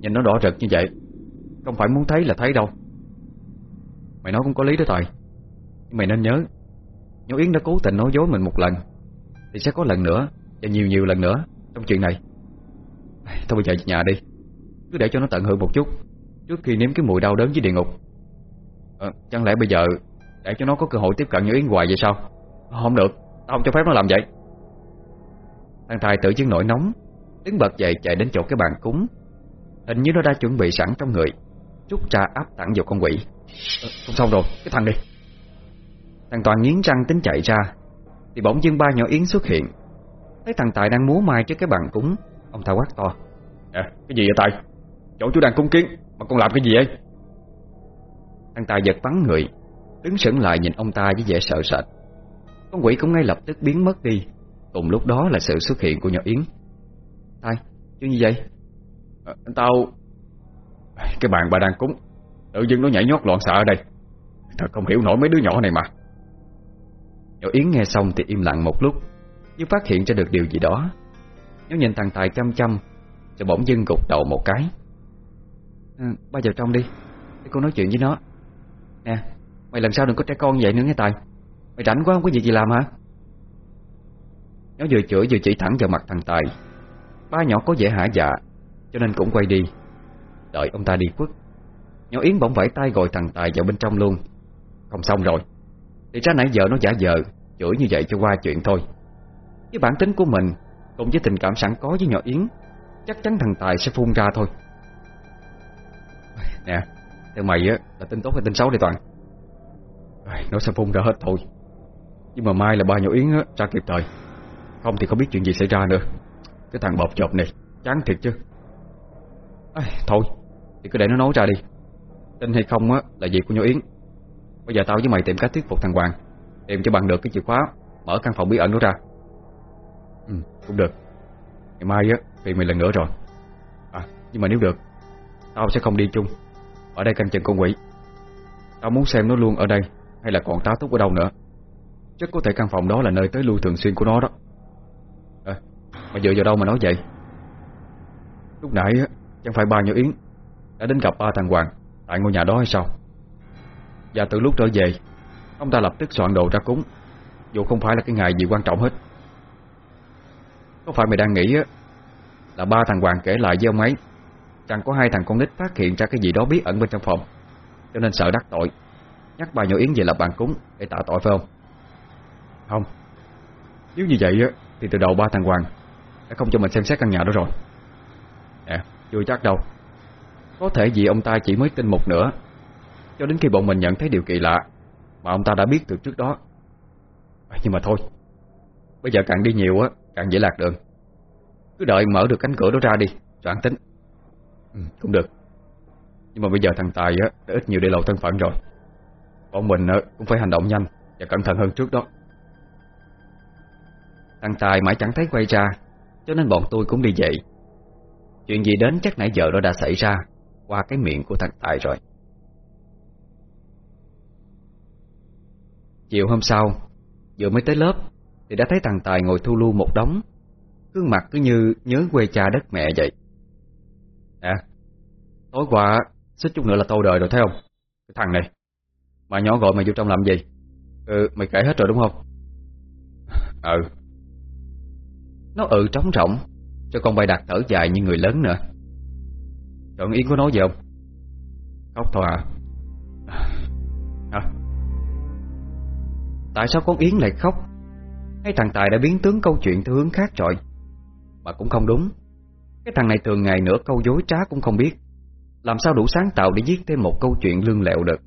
S1: Nhìn nó đỏ rực như vậy, Không phải muốn thấy là thấy đâu. Mày nói cũng có lý đó Tài. Nhưng mày nên nhớ Nhỏ Yến đã cố tình nói dối mình một lần, Thì sẽ có lần nữa, Và nhiều nhiều lần nữa Trong chuyện này. Thôi bây giờ về nhà đi, Cứ để cho nó tận hưởng một chút. Trước khi nếm cái mùi đau đớn với địa ngục. À, Chẳng lẽ bây giờ Để cho nó có cơ hội tiếp cận như Yến hoài vậy sao? Không được Tao không cho phép nó làm vậy. Thằng Tài tự chứng nổi nóng Đứng bật dậy chạy đến chỗ cái bàn cúng. Hình như nó đã chuẩn bị sẵn trong người Rút ra áp thẳng vào con quỷ. À, Không xong rồi, cái thằng đi. Thằng Toàn nghiến răng tính chạy ra Thì bỗng dưng ba nhỏ Yến xuất hiện. Thấy thằng Tài đang múa mai trước cái bàn cúng Ông ta quát to. À, cái gì vậy Tài? Chỗ chú đang cúng kiến. Mà con làm cái gì vậy? Thằng Tài giật bắn người Đứng sững lại nhìn ông ta với vẻ sợ sệt. Con quỷ cũng ngay lập tức biến mất đi. Cùng lúc đó là sự xuất hiện của nhỏ Yến. Tài, chuyện gì vậy? À, tao Cái bàn bà đang cúng Tự dưng nó nhảy nhót loạn xạ ở đây. Thật không hiểu nổi mấy đứa nhỏ này mà. Nhỏ Yến nghe xong thì im lặng một lúc Như phát hiện ra được điều gì đó. Nó nhìn thằng Tài chăm chăm Rồi bỗng dưng gục đầu một cái à, Ba vào trong đi. Để con nói chuyện với nó. Nè Mày lần sau đừng có trẻ con vậy nữa nghe Tài? Mày rảnh quá không có gì gì làm hả? Nó vừa chửi vừa chỉ thẳng vào mặt thằng Tài. Ba nhỏ có vẻ hả dạ Cho nên cũng quay đi. Đợi ông ta đi khuất. Nhỏ Yến bỗng vẫy tay gọi thằng Tài vào bên trong luôn. Không xong rồi. Thì ra nãy giờ nó giả vờ Chửi như vậy cho qua chuyện thôi. Với bản tính của mình Cùng với tình cảm sẵn có với nhỏ Yến Chắc chắn thằng Tài sẽ phun ra thôi. Nè Theo mày á là tin tốt hay tin xấu đây Toàn? Nó sẽ phun ra hết thôi. Nhưng mà mai là ba nhỏ Yến á, ra kịp thời. Không thì không biết chuyện gì xảy ra nữa. Cái thằng bọt chộp này Chán thiệt chứ. À, Thôi Thì cứ để nó nói ra đi. Tin hay không á là việc của nhỏ Yến. Bây giờ tao với mày tìm cách thuyết phục thằng Hoàng Tìm cho bằng được cái chìa khóa Mở căn phòng bí ẩn đó ra. Ừ cũng được. Ngày mai á vì mày lần nữa rồi. À nhưng mà nếu được Tao sẽ không đi chung. Ở đây canh chừng con quỷ. Tao muốn xem nó luôn ở đây, Hay là còn tá túc ở đâu nữa. Chắc có thể căn phòng đó là nơi tới lui thường xuyên của nó đó. À Mà dựa vào đâu mà nói vậy? Lúc nãy Chẳng phải ba nhỏ Yến Đã đến gặp ba thằng Hoàng Tại ngôi nhà đó hay sao? Và từ lúc trở về, Ông ta lập tức soạn đồ ra cúng, Dù không phải là cái ngày gì quan trọng hết. Có phải mày đang nghĩ Là ba thằng Hoàng kể lại với ông ấy Rằng có hai thằng con nít phát hiện ra cái gì đó bí ẩn bên trong phòng. Cho nên sợ đắc tội. Nhắc bà nhỏ Yến về lập bàn cúng Để tạ tội phải không? Không. Nếu như vậy Thì từ đầu ba thằng Hoàng Đã không cho mình xem xét căn nhà đó rồi. Nè chưa chắc đâu. Có thể vì ông ta chỉ mới tin một nửa Cho đến khi bọn mình nhận thấy điều kỳ lạ Mà ông ta đã biết từ trước đó. Nhưng mà thôi. Bây giờ càng đi nhiều á Càng dễ lạc đường. Cứ đợi mở được cánh cửa đó ra đi Rồi tính ừ, Cũng được. Nhưng mà bây giờ thằng Tài á Đã ít nhiều để lộ thân phận rồi. Bọn mình á, cũng phải hành động nhanh Và cẩn thận hơn trước đó. Thằng Tài mãi chẳng thấy quay ra Cho nên bọn tôi cũng đi dậy. Chuyện gì đến chắc nãy giờ nó đã xảy ra Qua cái miệng của thằng Tài rồi. Chiều hôm sau Vừa mới tới lớp Thì đã thấy thằng Tài ngồi thu lưu một đống. Gương mặt cứ như nhớ quê cha đất mẹ vậy. Tối qua, Xích chút nữa là tâu đời rồi, thấy không? Cái thằng này. Mà nhỏ gọi mày vô trong làm gì? Ừ mày kể hết rồi đúng không? Ừ. Nó ừ trống rỗng, Cho con bay đặt thở dài như người lớn nữa. Chọn Yến có nói gì không? Khóc thôi à. Hả? Tại sao con Yến lại khóc? Hay thằng Tài đã biến tướng câu chuyện theo hướng khác rồi. Mà cũng không đúng. Cái thằng này thường ngày nữa câu dối trá cũng không biết. Làm sao đủ sáng tạo để viết thêm một câu chuyện lương lẹo được?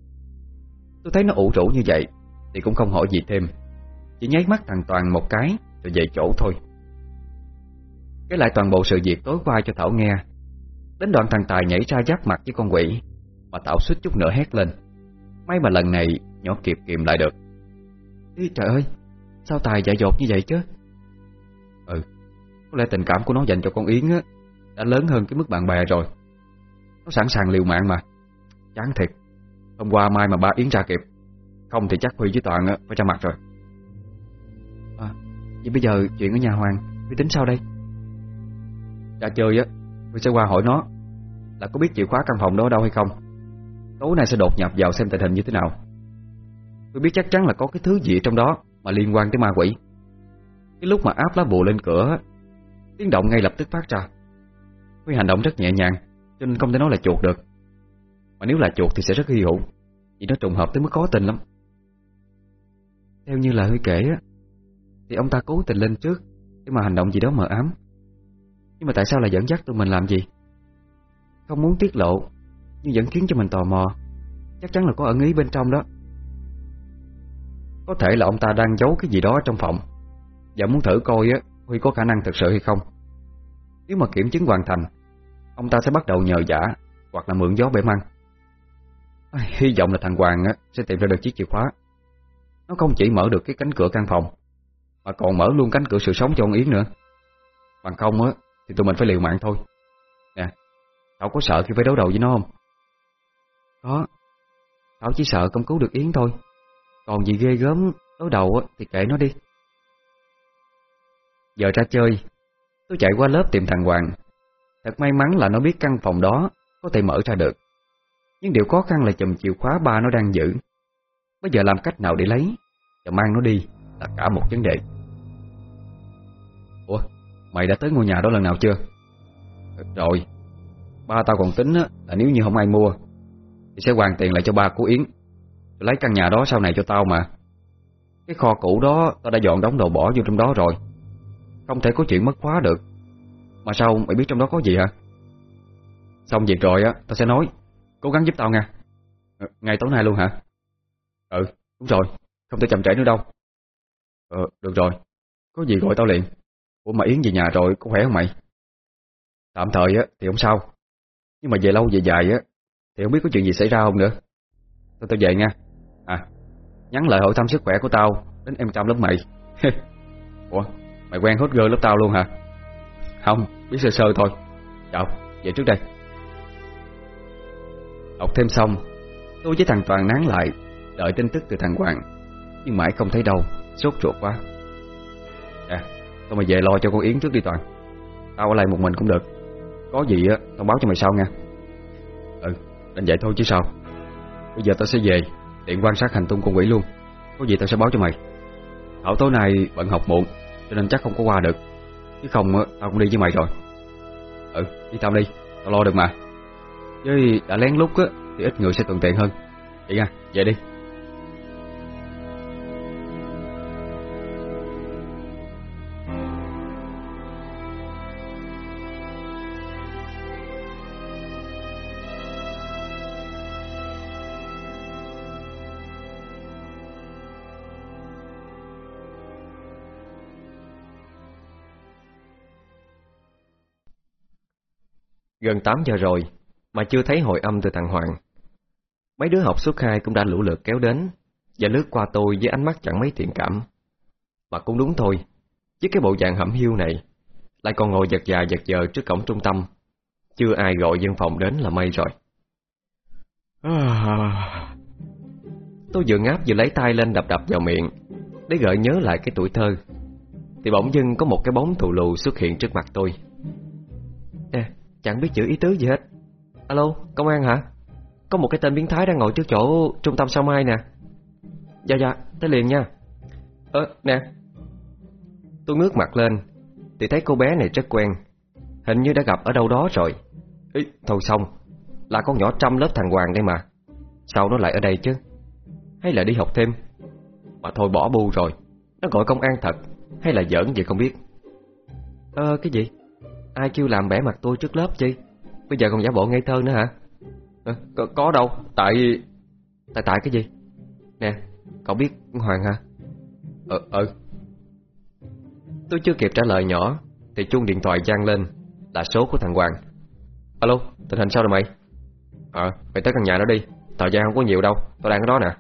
S1: Tôi thấy nó ủ rũ như vậy Thì cũng không hỏi gì thêm. Chỉ nháy mắt thằng Toàn một cái Rồi về chỗ thôi. Cái lại toàn bộ sự việc tối qua cho Thảo nghe. Đến đoạn thằng Tài nhảy ra giáp mặt với con quỷ Mà Thảo suýt chút nữa hét lên. May mà lần này nhỏ kịp kìm lại được. Ý, Trời ơi Sao Tài dại dột như vậy chứ? Ừ Có lẽ tình cảm của nó dành cho con Yến á Đã lớn hơn cái mức bạn bè rồi. Nó sẵn sàng liều mạng mà. Chán thiệt. Hôm qua mai mà ba Yến ra kịp. Không thì chắc Huy với Toàn á, phải ra mặt rồi.
S2: À, Vậy bây giờ chuyện ở nhà Hoàng Huy tính sao đây?
S1: Ra chơi á Huy sẽ qua hỏi nó Là có biết chìa khóa căn phòng đó đâu hay không. Tối nay sẽ đột nhập vào xem tình hình như thế nào. Huy biết chắc chắn là có cái thứ gì trong đó Mà liên quan tới ma quỷ. Cái lúc mà áp lá bùa lên cửa Tiếng động ngay lập tức phát ra. Huy hành động rất nhẹ nhàng cho nên không thể nói là chuột được. Mà nếu là chuột thì sẽ rất hy hữu. Vì nó trùng hợp tới mức khó tình lắm.
S2: Theo như là Huy kể á, Thì ông ta cố tình lên trước Để mà hành động gì đó mờ ám. Nhưng mà tại sao lại dẫn dắt tụi mình làm gì? Không muốn tiết lộ, Nhưng vẫn khiến cho mình tò mò. Chắc chắn là có ẩn ý bên trong đó.
S1: Có thể là ông ta đang giấu cái gì đó trong phòng. Và muốn thử coi á, Huy có khả năng thực sự hay không. Nếu mà kiểm chứng hoàn thành Ông ta sẽ bắt đầu nhờ giả Hoặc là mượn gió bể măng Hy vọng là thằng Hoàng sẽ tìm ra được chiếc chìa khóa. Nó không chỉ mở được cái cánh cửa căn phòng Mà còn mở luôn cánh cửa sự sống cho ông Yến nữa. Bằng không á Thì tụi mình phải liều mạng thôi. Nè Tao có sợ khi phải đấu đầu với nó không?
S2: Có. Tao chỉ sợ không cứu được Yến thôi. Còn gì ghê gớm Đối đầu á, thì kệ nó đi.
S1: Giờ ra chơi Tôi chạy qua lớp tìm thằng Hoàng. Thật may mắn là nó biết căn phòng đó Có thể mở ra được. Nhưng điều khó khăn là chùm chìa khóa ba nó đang giữ. Bây giờ làm cách nào để lấy? Và mang nó đi Là cả một vấn đề. Ủa, Mày đã tới ngôi nhà đó lần nào chưa? Rồi. Ba tao còn tính là nếu như không ai mua, Thì sẽ hoàn tiền lại cho ba của Yến. Tôi lấy căn nhà đó sau này cho tao mà. Cái kho cũ đó Tao đã dọn đóng đồ bỏ vô trong đó rồi. Không thể có chuyện mất khóa được. Mà sao mày biết trong đó có gì hả? Xong việc rồi á, Tao sẽ nói. Cố gắng giúp tao nha. Ờ, Ngày tối nay luôn hả? Ừ đúng rồi. Không thể chậm trễ nữa đâu. Ờ được rồi. Có gì gọi tao liền. Ủa, mà Yến về nhà rồi có khỏe không mày? Tạm thời á, thì không sao. Nhưng mà về lâu về dài á, Thì không biết có chuyện gì xảy ra không nữa. Thôi tao về nha. À Nhắn lời hỏi thăm sức khỏe của tao Đến em trăm lớp mày. Ủa, mày quen hot girl lớp tao luôn hả? Không, biết sơ sơ thôi. Chào về trước đây. Học thêm xong, Tôi với thằng Toàn nán lại, Đợi tin tức từ thằng Hoàng. Nhưng mãi không thấy đâu, Sốt ruột quá. À tao mày về lo cho con Yến trước đi Toàn. Tao ở lại một mình cũng được. Có gì á, tao báo cho mày sau nha. Ừ Đành vậy thôi chứ sao. Bây giờ tao sẽ về, Tiện quan sát hành tung con quỷ luôn. Có gì tao sẽ báo cho mày. Thảo tối nay bận học muộn, Cho nên chắc không có qua được. Chứ không á, tao cũng đi với mày rồi. Ừ đi tao đi, Tao lo được mà. Với đã lén lút á, Thì ít người sẽ thuận tiện hơn. Vậy nha, về đi.
S2: Gần 8 giờ rồi Mà chưa thấy hội âm từ thằng Hoàng. Mấy đứa học suốt hai cũng đã lũ lượt kéo đến Và lướt qua tôi với ánh mắt chẳng mấy thiện cảm. Mà cũng đúng thôi Với cái bộ dạng hẩm hiu này Lại còn ngồi giật già giật giờ trước cổng trung tâm. Chưa ai gọi dân phòng đến là may rồi. Tôi vừa ngáp vừa lấy tay lên đập đập vào miệng Để gợi nhớ lại cái tuổi thơ. Thì bỗng dưng có một cái bóng thù lù xuất hiện trước mặt tôi. Nè, chẳng biết chữ ý tứ gì hết. Alo, công an hả? Có một cái tên biến thái đang ngồi trước chỗ trung tâm sao mai nè. Dạ dạ, tới liền nha. Ơ, nè. Tôi ngước mặt lên Thì thấy cô bé này rất quen. Hình như đã gặp ở đâu đó rồi. Ý, Thôi xong. Là con nhỏ trăm lớp thằng Hoàng đây mà. Sao nó lại ở đây chứ? Hay là đi học thêm? Mà thôi bỏ bu rồi. Nó gọi công an thật. Hay là giỡn vậy không biết. Ờ, cái gì? Ai kêu làm bẻ mặt tôi trước lớp chi? Bây giờ còn giả bộ ngây thơ nữa hả? À, có, có đâu Tại Tại tại cái gì? Nè Cậu biết Hoàng hả? Ờ ờ. Tôi chưa kịp trả lời nhỏ Thì chuông điện thoại vang lên Là số của thằng Hoàng. Alo tình hình sao rồi mày? Ờ mày tới căn nhà đó đi Thời gian không có nhiều đâu Tôi đang ở đó nè.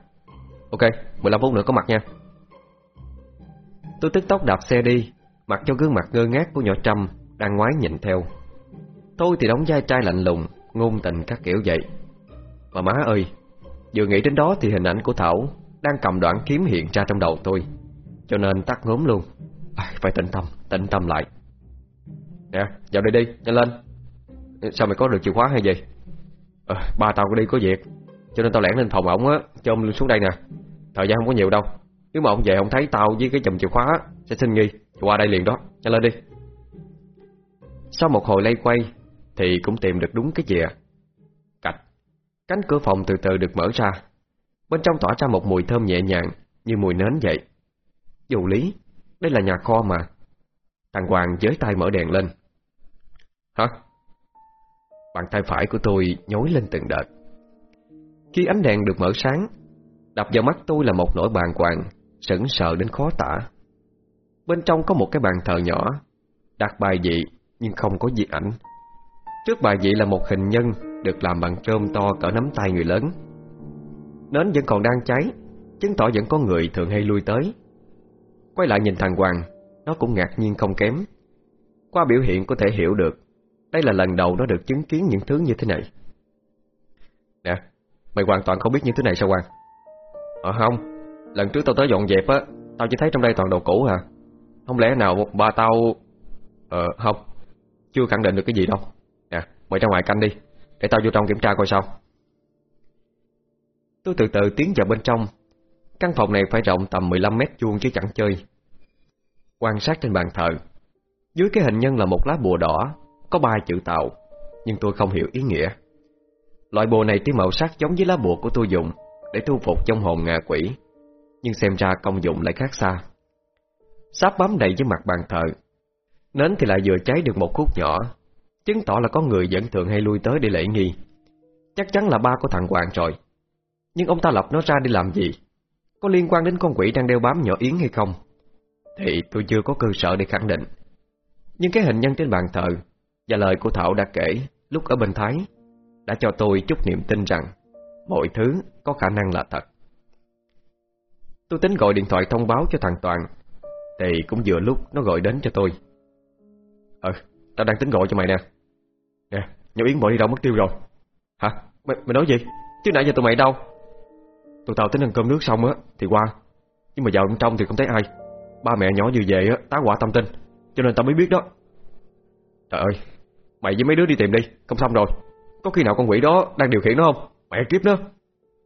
S2: Ok 15 phút nữa có mặt nha. Tôi tức tốc đạp xe đi Mặc cho gương mặt ngơ ngác của nhỏ Trâm đang ngoái nhìn theo. Tôi thì đóng vai trai lạnh lùng Ngôn tình các kiểu vậy. Mà má ơi Vừa nghĩ đến đó thì hình ảnh của Thảo Đang cầm đoạn kiếm hiện ra trong đầu tôi Cho nên tắt ngốm luôn. À, Phải tĩnh tâm, tĩnh tâm lại. Nè, vào đây đi, nhanh lên. Sao mày có được chìa khóa hay gì à, ờ, Ba tao có đi có việc Cho nên tao lẻn lên phòng ổng á Cho ông xuống đây nè. Thời gian không có nhiều đâu Nếu mà ông về không thấy tao với cái chùm chìa khóa Sẽ xin nghi Qua đây liền đó, nhanh lên đi. Sau một hồi lay quay Thì cũng tìm được đúng cái chìa à? Cạch Cánh cửa phòng từ từ được mở ra. Bên trong tỏa ra một mùi thơm nhẹ nhàng Như mùi nến vậy. Dù lý, đây là nhà kho mà. Thằng Hoàng giới tay mở đèn lên. Hả? Bàn tay phải của tôi nhối lên từng đợt. Khi ánh đèn được mở sáng Đập vào mắt tôi là một nỗi bàng hoàng Sững sờ đến khó tả. Bên trong có một cái bàn thờ nhỏ Đặt bài vị nhưng không có diệt ảnh. Trước bài vị là một hình nhân Được làm bằng trôm to cỡ nắm tay người lớn. Nến vẫn còn đang cháy, Chứng tỏ vẫn có người thường hay lui tới. Quay lại nhìn thằng Hoàng, Nó cũng ngạc nhiên không kém. Qua biểu hiện có thể hiểu được, Đây là lần đầu nó được chứng kiến những thứ như thế này. Nè, Mày hoàn toàn không biết những thứ này sao Hoàng? Ờ không. Lần trước tao tới dọn dẹp á, Tao chỉ thấy trong đây toàn đồ cũ à. Không lẽ nào ba tao Ờ không. Chưa khẳng định được cái gì đâu. Nè, mời ra ngoài canh đi, Để tao vô trong kiểm tra coi sao. Tôi từ từ tiến vào bên trong. Căn phòng này phải rộng tầm 15 mét vuông chứ chẳng chơi. Quan sát trên bàn thờ, Dưới cái hình nhân là một lá bùa đỏ, Có ba chữ tạo Nhưng tôi không hiểu ý nghĩa. Loại bùa này tí màu sắc giống với lá bùa của tôi dùng Để thu phục trong hồn ngạ quỷ, Nhưng xem ra công dụng lại khác xa. Sáp bám đầy với mặt bàn thờ Nến thì lại vừa cháy được một khúc nhỏ. Chứng tỏ là có người vẫn thường hay lui tới để lễ nghi. Chắc chắn là ba của thằng Hoàng rồi. Nhưng ông ta lập nó ra đi làm gì? Có liên quan đến con quỷ đang đeo bám nhỏ Yến hay không? Thì tôi chưa có cơ sở để khẳng định. Nhưng cái hình nhân trên bàn thờ Và lời của Thảo đã kể Lúc ở bên Thái Đã cho tôi chút niềm tin rằng Mọi thứ có khả năng là thật. Tôi tính gọi điện thoại thông báo cho thằng Toàn. Thì cũng vừa lúc nó gọi đến cho tôi. Ờ, tao đang tính gọi cho mày nè. Nè, nhỏ Yến bỏ đi đâu mất tiêu rồi? Hả? Mày, mày nói gì? Chứ nãy giờ tụi mày đâu? Tụi tao tính ăn cơm nước xong á Thì qua. Nhưng mà vào bên trong thì không thấy ai. Ba mẹ nhỏ vừa về á, tá quả tâm tin Cho nên tao mới biết đó. Trời ơi, mày với mấy đứa đi tìm đi Không xong rồi. Có khi nào con quỷ đó đang điều khiển nó không? Mẹ kiếp nó.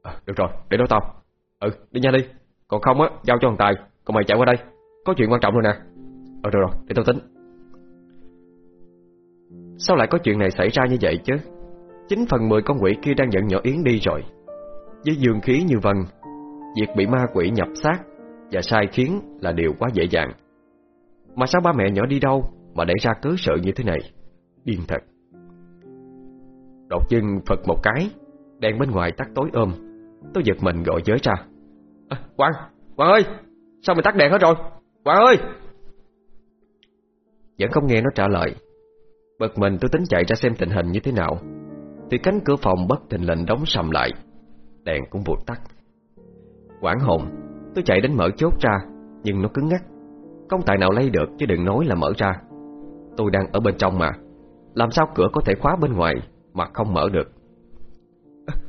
S2: À, Được rồi, để đó tao. Ừ, đi nhanh đi. Còn không á, giao cho thằng Tài Còn mày chạy qua đây. Có chuyện quan trọng rồi nè. Ờ được rồi, để tao tính. Sao lại có chuyện này xảy ra như vậy chứ? Chính phần 10 con quỷ kia đang dẫn nhỏ Yến đi rồi. Với dương khí như vân Việc bị ma quỷ nhập xác Và sai khiến là điều quá dễ dàng. Mà sao ba mẹ nhỏ đi đâu Mà để ra cớ sự như thế này? Điên thật. Đột nhiên phật một cái Đèn bên ngoài tắt tối ôm. Tôi giật mình gọi giới ra. À, Quang, Quang ơi Sao mày tắt đèn hết rồi? Quang ơi! Vẫn không nghe nó trả lời. Bật mình tôi tính chạy ra xem tình hình như thế nào. Thì cánh cửa phòng bất thình lình đóng sầm lại. Đèn cũng vụt tắt. Quảng hồn Tôi chạy đến mở chốt ra Nhưng nó cứng ngắc. Không tài nào lấy được chứ đừng nói là mở ra. Tôi đang ở bên trong mà. Làm sao cửa có thể khóa bên ngoài Mà không mở được?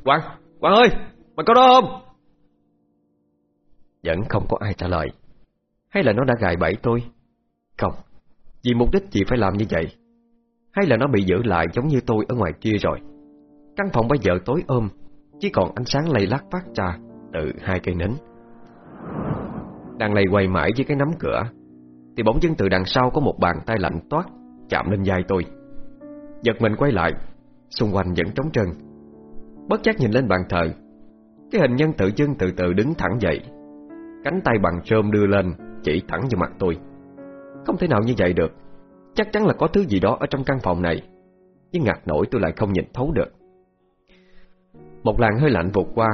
S2: Quang, Quang ơi Mày có đó không? Vẫn không có ai trả lời. Hay là nó đã gài bẫy tôi? Không. Vì mục đích gì phải làm như vậy hay là nó bị giữ lại giống như tôi ở ngoài kia rồi? Căn phòng bây giờ tối ôm Chỉ còn ánh sáng lay lắc phát ra Từ hai cây nến. Đang lay quay mãi với cái nắm cửa, Thì bỗng dưng từ đằng sau Có một bàn tay lạnh toát Chạm lên vai tôi. Giật mình quay lại, Xung quanh vẫn trống trơn. Bất giác nhìn lên bàn thờ, Cái hình nhân tự dưng từ từ đứng thẳng dậy. Cánh tay bằng trơm đưa lên, Chỉ thẳng vào mặt tôi. Không thể nào như vậy được. Chắc chắn là có thứ gì đó ở trong căn phòng này. Nhưng ngạc nổi tôi lại không nhìn thấu được. Một làn hơi lạnh vụt qua,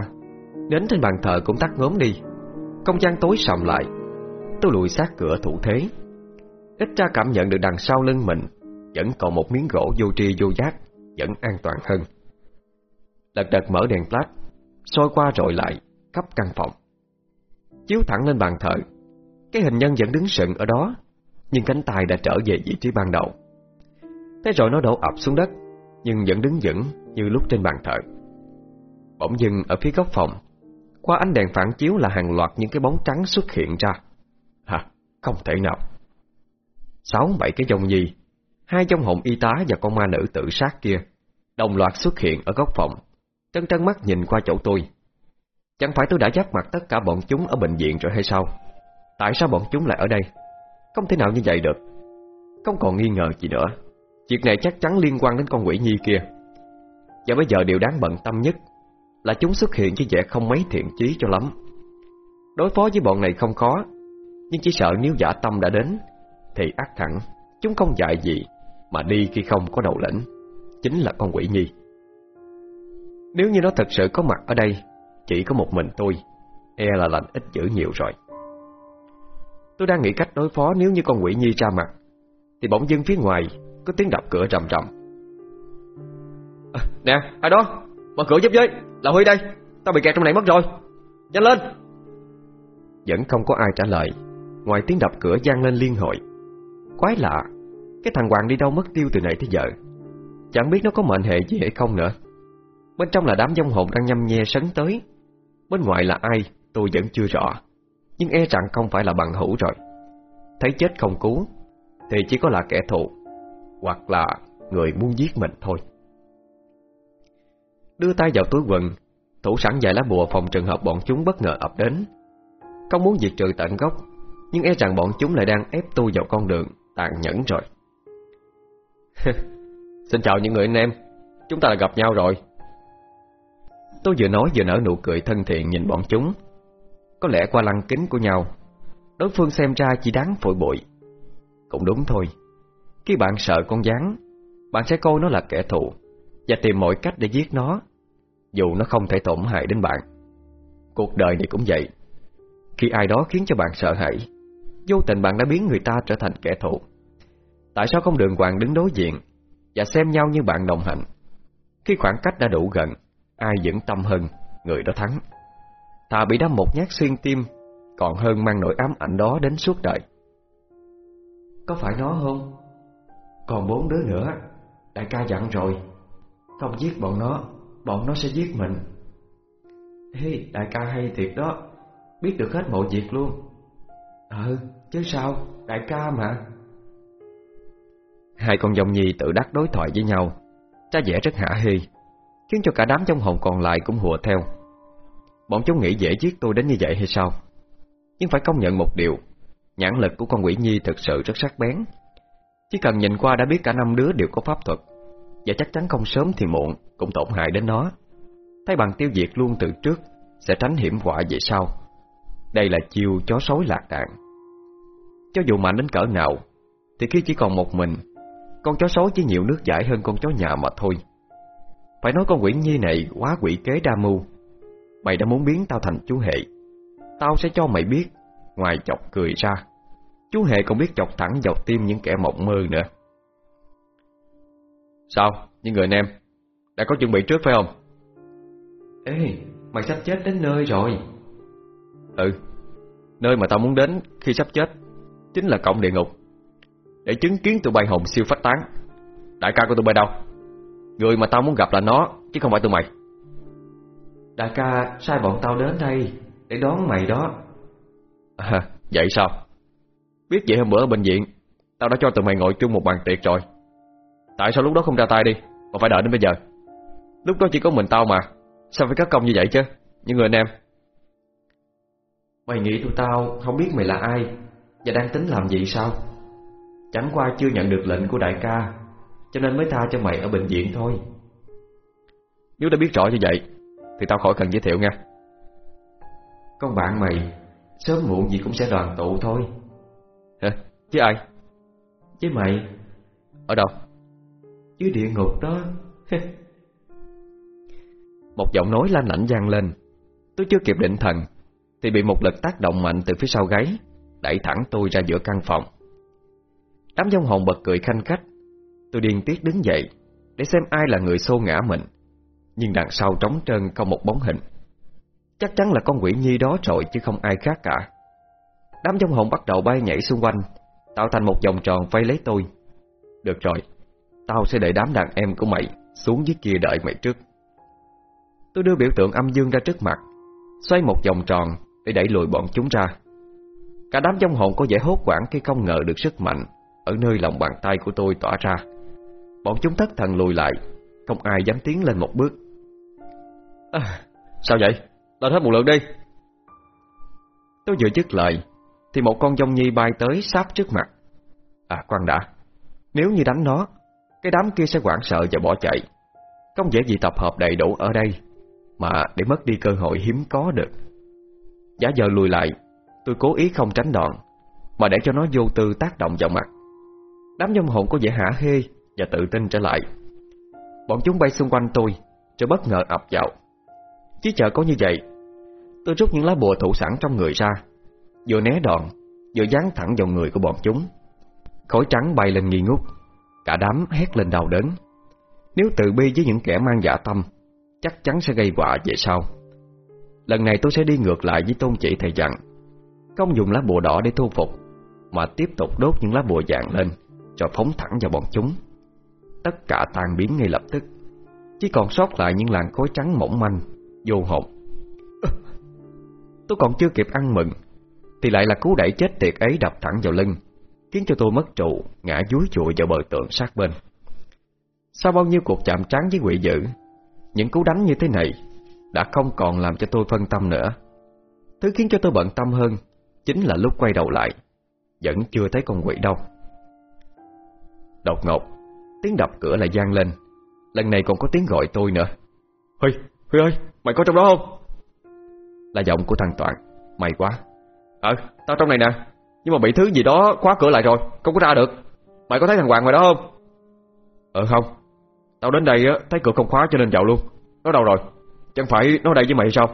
S2: Đến trên bàn thờ cũng tắt ngốm đi. Không gian tối sầm lại, Tôi lùi sát cửa thủ thế. Ít ra cảm nhận được đằng sau lưng mình, Vẫn còn một miếng gỗ vô tri vô giác, Vẫn an toàn hơn. Lật đật mở đèn flash, soi qua rồi lại khắp căn phòng. Chiếu thẳng lên bàn thờ, Cái hình nhân vẫn đứng sừng ở đó. Nhưng cánh tay đã trở về vị trí ban đầu. Thế rồi nó đổ ập xuống đất, Nhưng vẫn đứng vững như lúc trên bàn thờ. Bỗng dưng, ở phía góc phòng, Qua ánh đèn phản chiếu là hàng loạt những cái bóng trắng xuất hiện ra. Hả? Không thể nào. Sáu, bảy cái dòng nhi Hai trong hồn y tá và con ma nữ tự sát kia Đồng loạt xuất hiện ở góc phòng, Trân trân mắt nhìn qua chỗ tôi. Chẳng phải tôi đã giáp mặt tất cả bọn chúng ở bệnh viện rồi hay sao? Tại sao bọn chúng lại ở đây? Không thể nào như vậy được. Không còn nghi ngờ gì nữa. Việc này chắc chắn liên quan đến con quỷ nhi kia. Và bây giờ điều đáng bận tâm nhất Là chúng xuất hiện với vẻ không mấy thiện chí cho lắm. Đối phó với bọn này không khó, Nhưng chỉ sợ nếu giả tâm đã đến, Thì ác thẳng Chúng không dạy gì, Mà đi khi không có đầu lĩnh, Chính là con quỷ nhi. Nếu như nó thật sự có mặt ở đây, Chỉ có một mình tôi E là lành ít dữ nhiều rồi. Tôi đang nghĩ cách đối phó nếu như con quỷ nhi ra mặt. Thì bỗng dưng phía ngoài Có tiếng đập cửa rầm rầm. À, Nè ai đó? Mở cửa giúp với. Là Huy đây. Tao bị kẹt trong này mất rồi. Nhanh lên. Vẫn không có ai trả lời. Ngoài tiếng đập cửa gian lên liên hồi. Quái lạ Cái thằng Hoàng đi đâu mất tiêu từ nãy tới giờ? Chẳng biết nó có mệnh hệ gì hay không nữa. Bên trong là đám dông hồn đang nhâm nhe sấn tới. Bên ngoài là ai Tôi vẫn chưa rõ. Nhưng e rằng không phải là bằng hữu rồi. Thấy chết không cứu, Thì chỉ có là kẻ thù, Hoặc là người muốn giết mình thôi. Đưa tay vào túi quần, Thủ sẵn vài lá bùa phòng trường hợp bọn chúng bất ngờ ập đến. Không muốn diệt trừ tận gốc, Nhưng e rằng bọn chúng lại đang ép tôi vào con đường Tàn nhẫn rồi. Xin chào những người anh em, Chúng ta đã gặp nhau rồi. Tôi vừa nói vừa nở nụ cười thân thiện nhìn bọn chúng. Có lẽ qua lăng kính của nhau. Đối phương xem ra chỉ đáng phổi bội. Cũng đúng thôi. Khi bạn sợ con gián, Bạn sẽ coi nó là kẻ thù Và tìm mọi cách để giết nó, Dù nó không thể tổn hại đến bạn. Cuộc đời này cũng vậy. Khi ai đó khiến cho bạn sợ hãi, Vô tình bạn đã biến người ta trở thành kẻ thù. Tại sao không đường hoàng đứng đối diện Và xem nhau như bạn đồng hành? Khi khoảng cách đã đủ gần, Ai vững tâm hơn Người đó thắng. Thà bị đâm một nhát xuyên tim Còn hơn mang nỗi ám ảnh đó đến suốt đời. Có phải nó không? Còn bốn đứa nữa Đại ca dặn rồi. Không giết bọn nó Bọn nó sẽ giết mình. Ê, đại ca hay thiệt đó Biết được hết mọi việc luôn. Ừ, chứ sao, đại ca mà. Hai con dòng nhi tự đắc đối thoại với nhau Cha vẻ rất hả hê Khiến cho cả đám trong hồn còn lại cũng hùa theo. Bọn chúng nghĩ dễ giết tôi đến như vậy hay sao? Nhưng phải công nhận một điều, Nhãn lực của con quỷ nhi thực sự rất sắc bén. Chỉ cần nhìn qua đã biết cả năm đứa đều có pháp thuật, Và chắc chắn không sớm thì muộn Cũng tổn hại đến nó. Thay bằng tiêu diệt luôn từ trước, Sẽ tránh hiểm họa về sau. Đây là chiêu chó sói lạc đạn. Cho dù mạnh đến cỡ nào, Thì khi chỉ còn một mình, Con chó sói chỉ nhiều nước giải hơn con chó nhà mà thôi. Phải nói con quỷ nhi này quá quỷ kế đa mưu. Mày đã muốn biến tao thành chú hệ. Tao sẽ cho mày biết. Ngoài chọc cười ra Chú hệ còn biết chọc thẳng vào tim những kẻ mộng mơ nữa. Sao, những người anh em Đã có chuẩn bị trước phải không? Ê, mày sắp chết đến nơi rồi. Ừ Nơi mà tao muốn đến khi sắp chết Chính là cổng địa ngục. Để chứng kiến tụi bay hồn siêu phách tán. Đại ca của tụi bay đâu? Người mà tao muốn gặp là nó Chứ không phải tụi mày Đại ca sai bọn tao đến đây Để đón mày đó. À, Vậy sao? Biết vậy hôm bữa ở bệnh viện Tao đã cho tụi mày ngồi chung một bàn tiệc rồi. Tại sao lúc đó không ra tay đi? Mà phải đợi đến bây giờ. Lúc đó chỉ có mình tao mà. Sao phải cất công như vậy chứ? Những người anh em. Mày nghĩ tụi tao không biết mày là ai Và đang tính làm gì sao? Chẳng qua chưa nhận được lệnh của đại ca Cho nên mới tha cho mày ở bệnh viện thôi. Nếu đã biết rõ như vậy Thì tao khỏi cần giới thiệu nha. Con bạn mày Sớm muộn gì cũng sẽ đoàn tụ thôi. Hả? Chứ ai? Chứ mày? Ở đâu? Dưới địa ngục đó. Một giọng nói lanh lảnh vang lên. Tôi chưa kịp định thần Thì bị một lực tác động mạnh từ phía sau gáy Đẩy thẳng tôi ra giữa căn phòng. Đám dông hồn bật cười khanh khách. Tôi điên tiết đứng dậy Để xem ai là người xô ngã mình nhưng đằng sau trống trơn không một bóng hình. Chắc chắn là con quỷ nhi đó rồi, Chứ không ai khác cả. Đám trong hồn bắt đầu bay nhảy xung quanh, Tạo thành một vòng tròn vây lấy tôi. Được rồi, Tao sẽ để đám đàn em của mày Xuống dưới kia đợi mày trước. Tôi đưa biểu tượng âm dương ra trước mặt, Xoay một vòng tròn Để đẩy lùi bọn chúng ra. Cả đám trong hồn có vẻ hốt quảng Khi không ngờ được sức mạnh Ở nơi lòng bàn tay của tôi tỏa ra. Bọn chúng thất thần lùi lại, Không ai dám tiến lên một bước
S1: à, Sao vậy? Lên hết một lượt đi.
S2: Tôi vừa dứt lời Thì một con dông nhi bay tới sáp trước mặt. À khoan đã. Nếu như đánh nó Cái đám kia sẽ hoảng sợ và bỏ chạy. Không dễ gì tập hợp đầy đủ ở đây Mà để mất đi cơ hội hiếm có được. Giả giờ lùi lại Tôi cố ý không tránh đòn Mà để cho nó vô tư tác động vào mặt. Đám dông hồn có vẻ hả hê Và tự tin trở lại. Bọn chúng bay xung quanh tôi Rồi bất ngờ ập vào. Chỉ chờ có như vậy. Tôi rút những lá bùa thủ sẵn trong người ra, Vừa né đòn, Vừa dán thẳng vào người của bọn chúng. Khói trắng bay lên nghi ngút, Cả đám hét lên đau đớn. Nếu tự bi với những kẻ mang dạ tâm, Chắc chắn sẽ gây họa về sau. Lần này tôi sẽ đi ngược lại với tôn chỉ thầy dặn, Không dùng lá bùa đỏ để thu phục, Mà tiếp tục đốt những lá bùa vàng lên, Rồi phóng thẳng vào bọn chúng. Tất cả tan biến ngay lập tức, Chỉ còn sót lại những làn khói trắng mỏng manh Vô hồn. Tôi còn chưa kịp ăn mừng Thì lại là cú đẩy chết tiệt ấy đập thẳng vào lưng Khiến cho tôi mất trụ Ngã dúi chùi vào bờ tượng sát bên. Sau bao nhiêu cuộc chạm trán với quỷ dữ Những cú đánh như thế này Đã không còn làm cho tôi phân tâm nữa. Thứ khiến cho tôi bận tâm hơn Chính là lúc quay đầu lại Vẫn chưa thấy con quỷ đâu. Đột ngột Tiếng đập cửa lại gian lên. Lần này còn có tiếng gọi tôi nữa.
S1: Huy, Huy ơi, mày có trong đó không?
S2: Là giọng của thằng Toàn. May quá.
S1: Ờ, tao trong này nè. Nhưng mà bị thứ gì đó khóa cửa lại rồi Không có ra được. Mày có thấy thằng Hoàng ngoài đó không? Ờ không. Tao đến đây á, thấy cửa không khóa cho nên vào luôn. Nó đâu rồi? Chẳng phải nó đây với mày sao?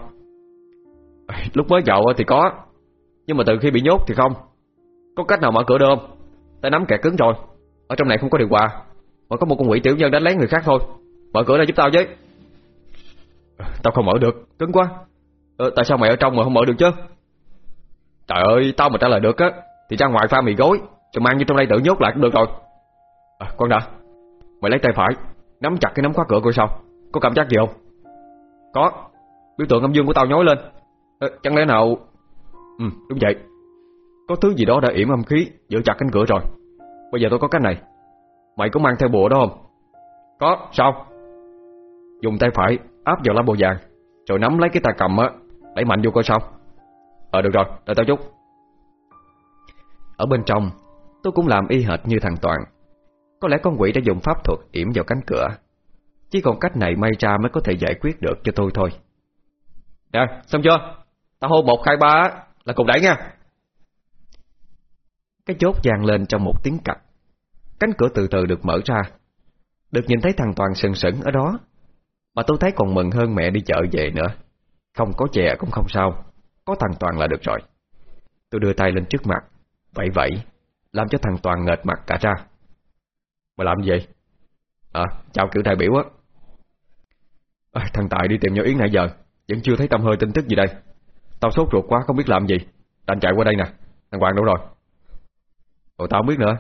S1: Lúc mới vào thì có. Nhưng mà từ khi bị nhốt thì không. Có cách nào mở cửa được không? Tao nắm kẹt cứng rồi. Ở trong này không có điều hòa. Mà có một con quỷ tiểu nhân đánh lấy người khác thôi. Mở cửa ra giúp tao với Tao không mở được, cứng quá. Ờ, Tại sao mày ở trong mà không mở được chứ? Trời ơi, tao mà trả lời được á Thì ra ngoài pha mì gối Rồi mang như trong đây tự nhốt lại cũng được rồi. À, Con đã. Mày lấy tay phải Nắm chặt cái nắm khóa cửa coi sao. Có cảm giác gì không? Có. Biểu tượng âm dương của tao nhói lên. À, Chẳng lẽ nào? Ừ đúng vậy. Có thứ gì đó đã yểm âm khí Giữ chặt cánh cửa rồi. Bây giờ tôi có cái này. Mày có mang theo bùa đó không? Có. Sao? Dùng tay phải áp vào lá bùa vàng Rồi nắm lấy cái tay cầm á Đẩy mạnh vô coi sao. Ờ được rồi, đợi tao chút.
S2: Ở bên trong Tôi cũng làm y hệt như thằng Toàn. Có lẽ con quỷ đã dùng pháp thuật yểm vào cánh cửa. Chỉ còn cách này may ra mới có thể giải quyết được cho tôi thôi.
S1: Nè, xong chưa? Tao hô một, hai, ba là cùng đẩy nha.
S2: Cái chốt vàng lên trong một tiếng cạch. Cánh cửa từ từ được mở ra. Được nhìn thấy thằng Toàn sừng sững ở đó. Mà tôi thấy còn mừng hơn mẹ đi chợ về nữa. Không có chè cũng không sao. Có thằng Toàn là được rồi. Tôi đưa tay lên trước mặt. Vậy vậy Làm cho thằng Toàn ngợt mặt cả ra.
S1: Mà làm gì?
S2: À chào kiểu đại biểu á.
S1: À, Thằng Tài đi tìm nhau Yến nãy giờ. Vẫn chưa thấy tâm hơi tin tức gì đây. Tao sốt ruột quá không biết làm gì. Đành chạy qua đây nè. Thằng Hoàng đâu rồi? Ủa tao không biết nữa.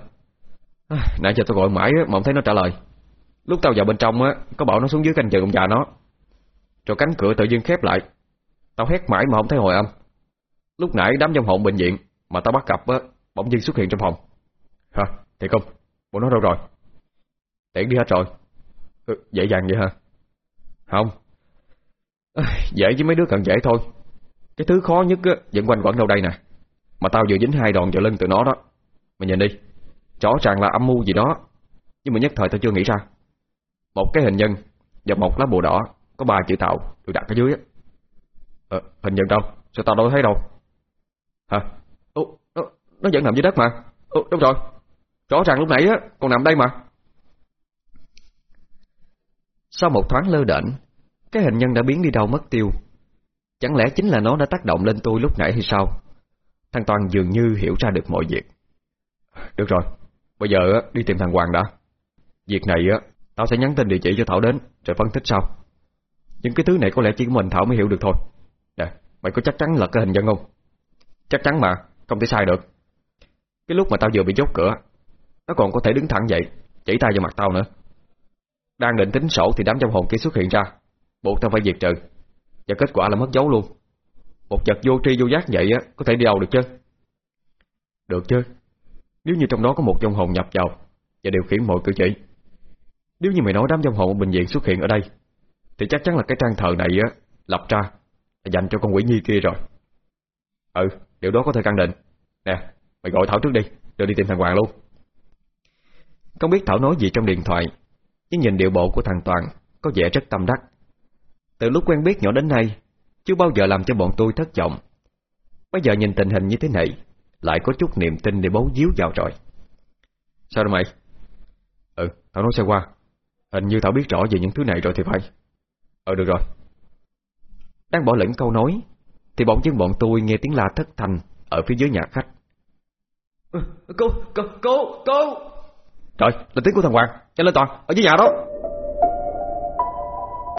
S1: À, Nãy giờ tao gọi mãi mà không thấy nó trả lời. Lúc tao vào bên trong á Có bảo nó xuống dưới canh chừng ông già nó. Rồi cánh cửa tự dưng khép lại. Tao hét mãi mà không thấy hồi âm. Lúc nãy đám trong hồn bệnh viện Mà tao bắt gặp á Bỗng dưng xuất hiện trong phòng. Hả? Thiệt không? Bộ nó đâu rồi? Tiện đi hết rồi. Ừ, Dễ dàng vậy hả? Không. À, Dễ với mấy đứa cần dễ thôi. Cái thứ khó nhất á Vẫn quanh quẩn đâu đây nè. Mà tao vừa dính hai đòn vào lưng từ nó đó. Mày nhìn đi. Rõ ràng là âm mưu gì đó. Nhưng mà nhất thời tao chưa nghĩ ra. Một cái hình nhân Và một lá bùa đỏ Có ba chữ tạo Được đặt ở dưới Ờ, hình nhân đâu? Sao tao đâu thấy đâu? Hả? Ồ, nó, nó vẫn nằm dưới đất mà. Ồ, đúng rồi. Rõ ràng lúc nãy á, còn nằm đây mà.
S2: Sau một thoáng lơ đễnh, cái hình nhân đã biến đi đâu mất tiêu. Chẳng lẽ chính là nó đã tác động lên tôi lúc nãy hay sao? Thằng Toàn dường như hiểu ra được mọi việc.
S1: Được rồi, bây giờ đi tìm thằng Hoàng đã. Việc này á, tao sẽ nhắn tin địa chỉ cho Thảo đến, rồi phân tích sau. Những cái thứ này có lẽ chỉ mình Thảo mới hiểu được thôi. Nè, mày có chắc chắn là cái hình dân không? Chắc chắn mà, không thể sai được. Cái lúc mà tao vừa bị chốt cửa Nó còn có thể đứng thẳng dậy Chỉ tay vào mặt tao nữa Đang định tính sổ thì đám trong hồn kia xuất hiện ra Buộc tao phải diệt trừ Và kết quả là mất dấu luôn Một vật vô tri vô giác vậy á Có thể đi đâu được chứ Được chứ Nếu như trong đó có một trong hồn nhập vào Và điều khiển mọi cử chỉ nếu như mày nói đám trong hồn ở bệnh viện xuất hiện ở đây, Thì chắc chắn là cái trang thờ này á, Lập ra Dành cho con quỷ nhi kia rồi. Ừ Điều đó có thể căn định. Nè, Mày gọi Thảo trước đi Rồi đi tìm thằng Hoàng luôn.
S2: Không biết Thảo nói gì trong điện thoại, Nhưng nhìn điệu bộ của thằng Toàn Có vẻ rất tâm đắc. Từ lúc quen biết nhỏ đến nay, Chưa bao giờ làm cho bọn tôi thất vọng. Bây giờ nhìn tình hình như thế này, Lại có chút niềm tin để bấu díu vào rồi.
S1: Sao rồi mày? Ừ Thảo nói xe qua? Hình như Thảo biết rõ về những thứ này rồi thì phải. Ừ được rồi.
S2: Đang bỏ lửng câu nói Thì bỗng dưng bọn tôi nghe tiếng la thất thanh Ở phía dưới nhà khách.
S1: Cô, cô, cô, cô. Trời, là tiếng của thằng Hoàng Nhanh lên Toàn, ở dưới nhà đó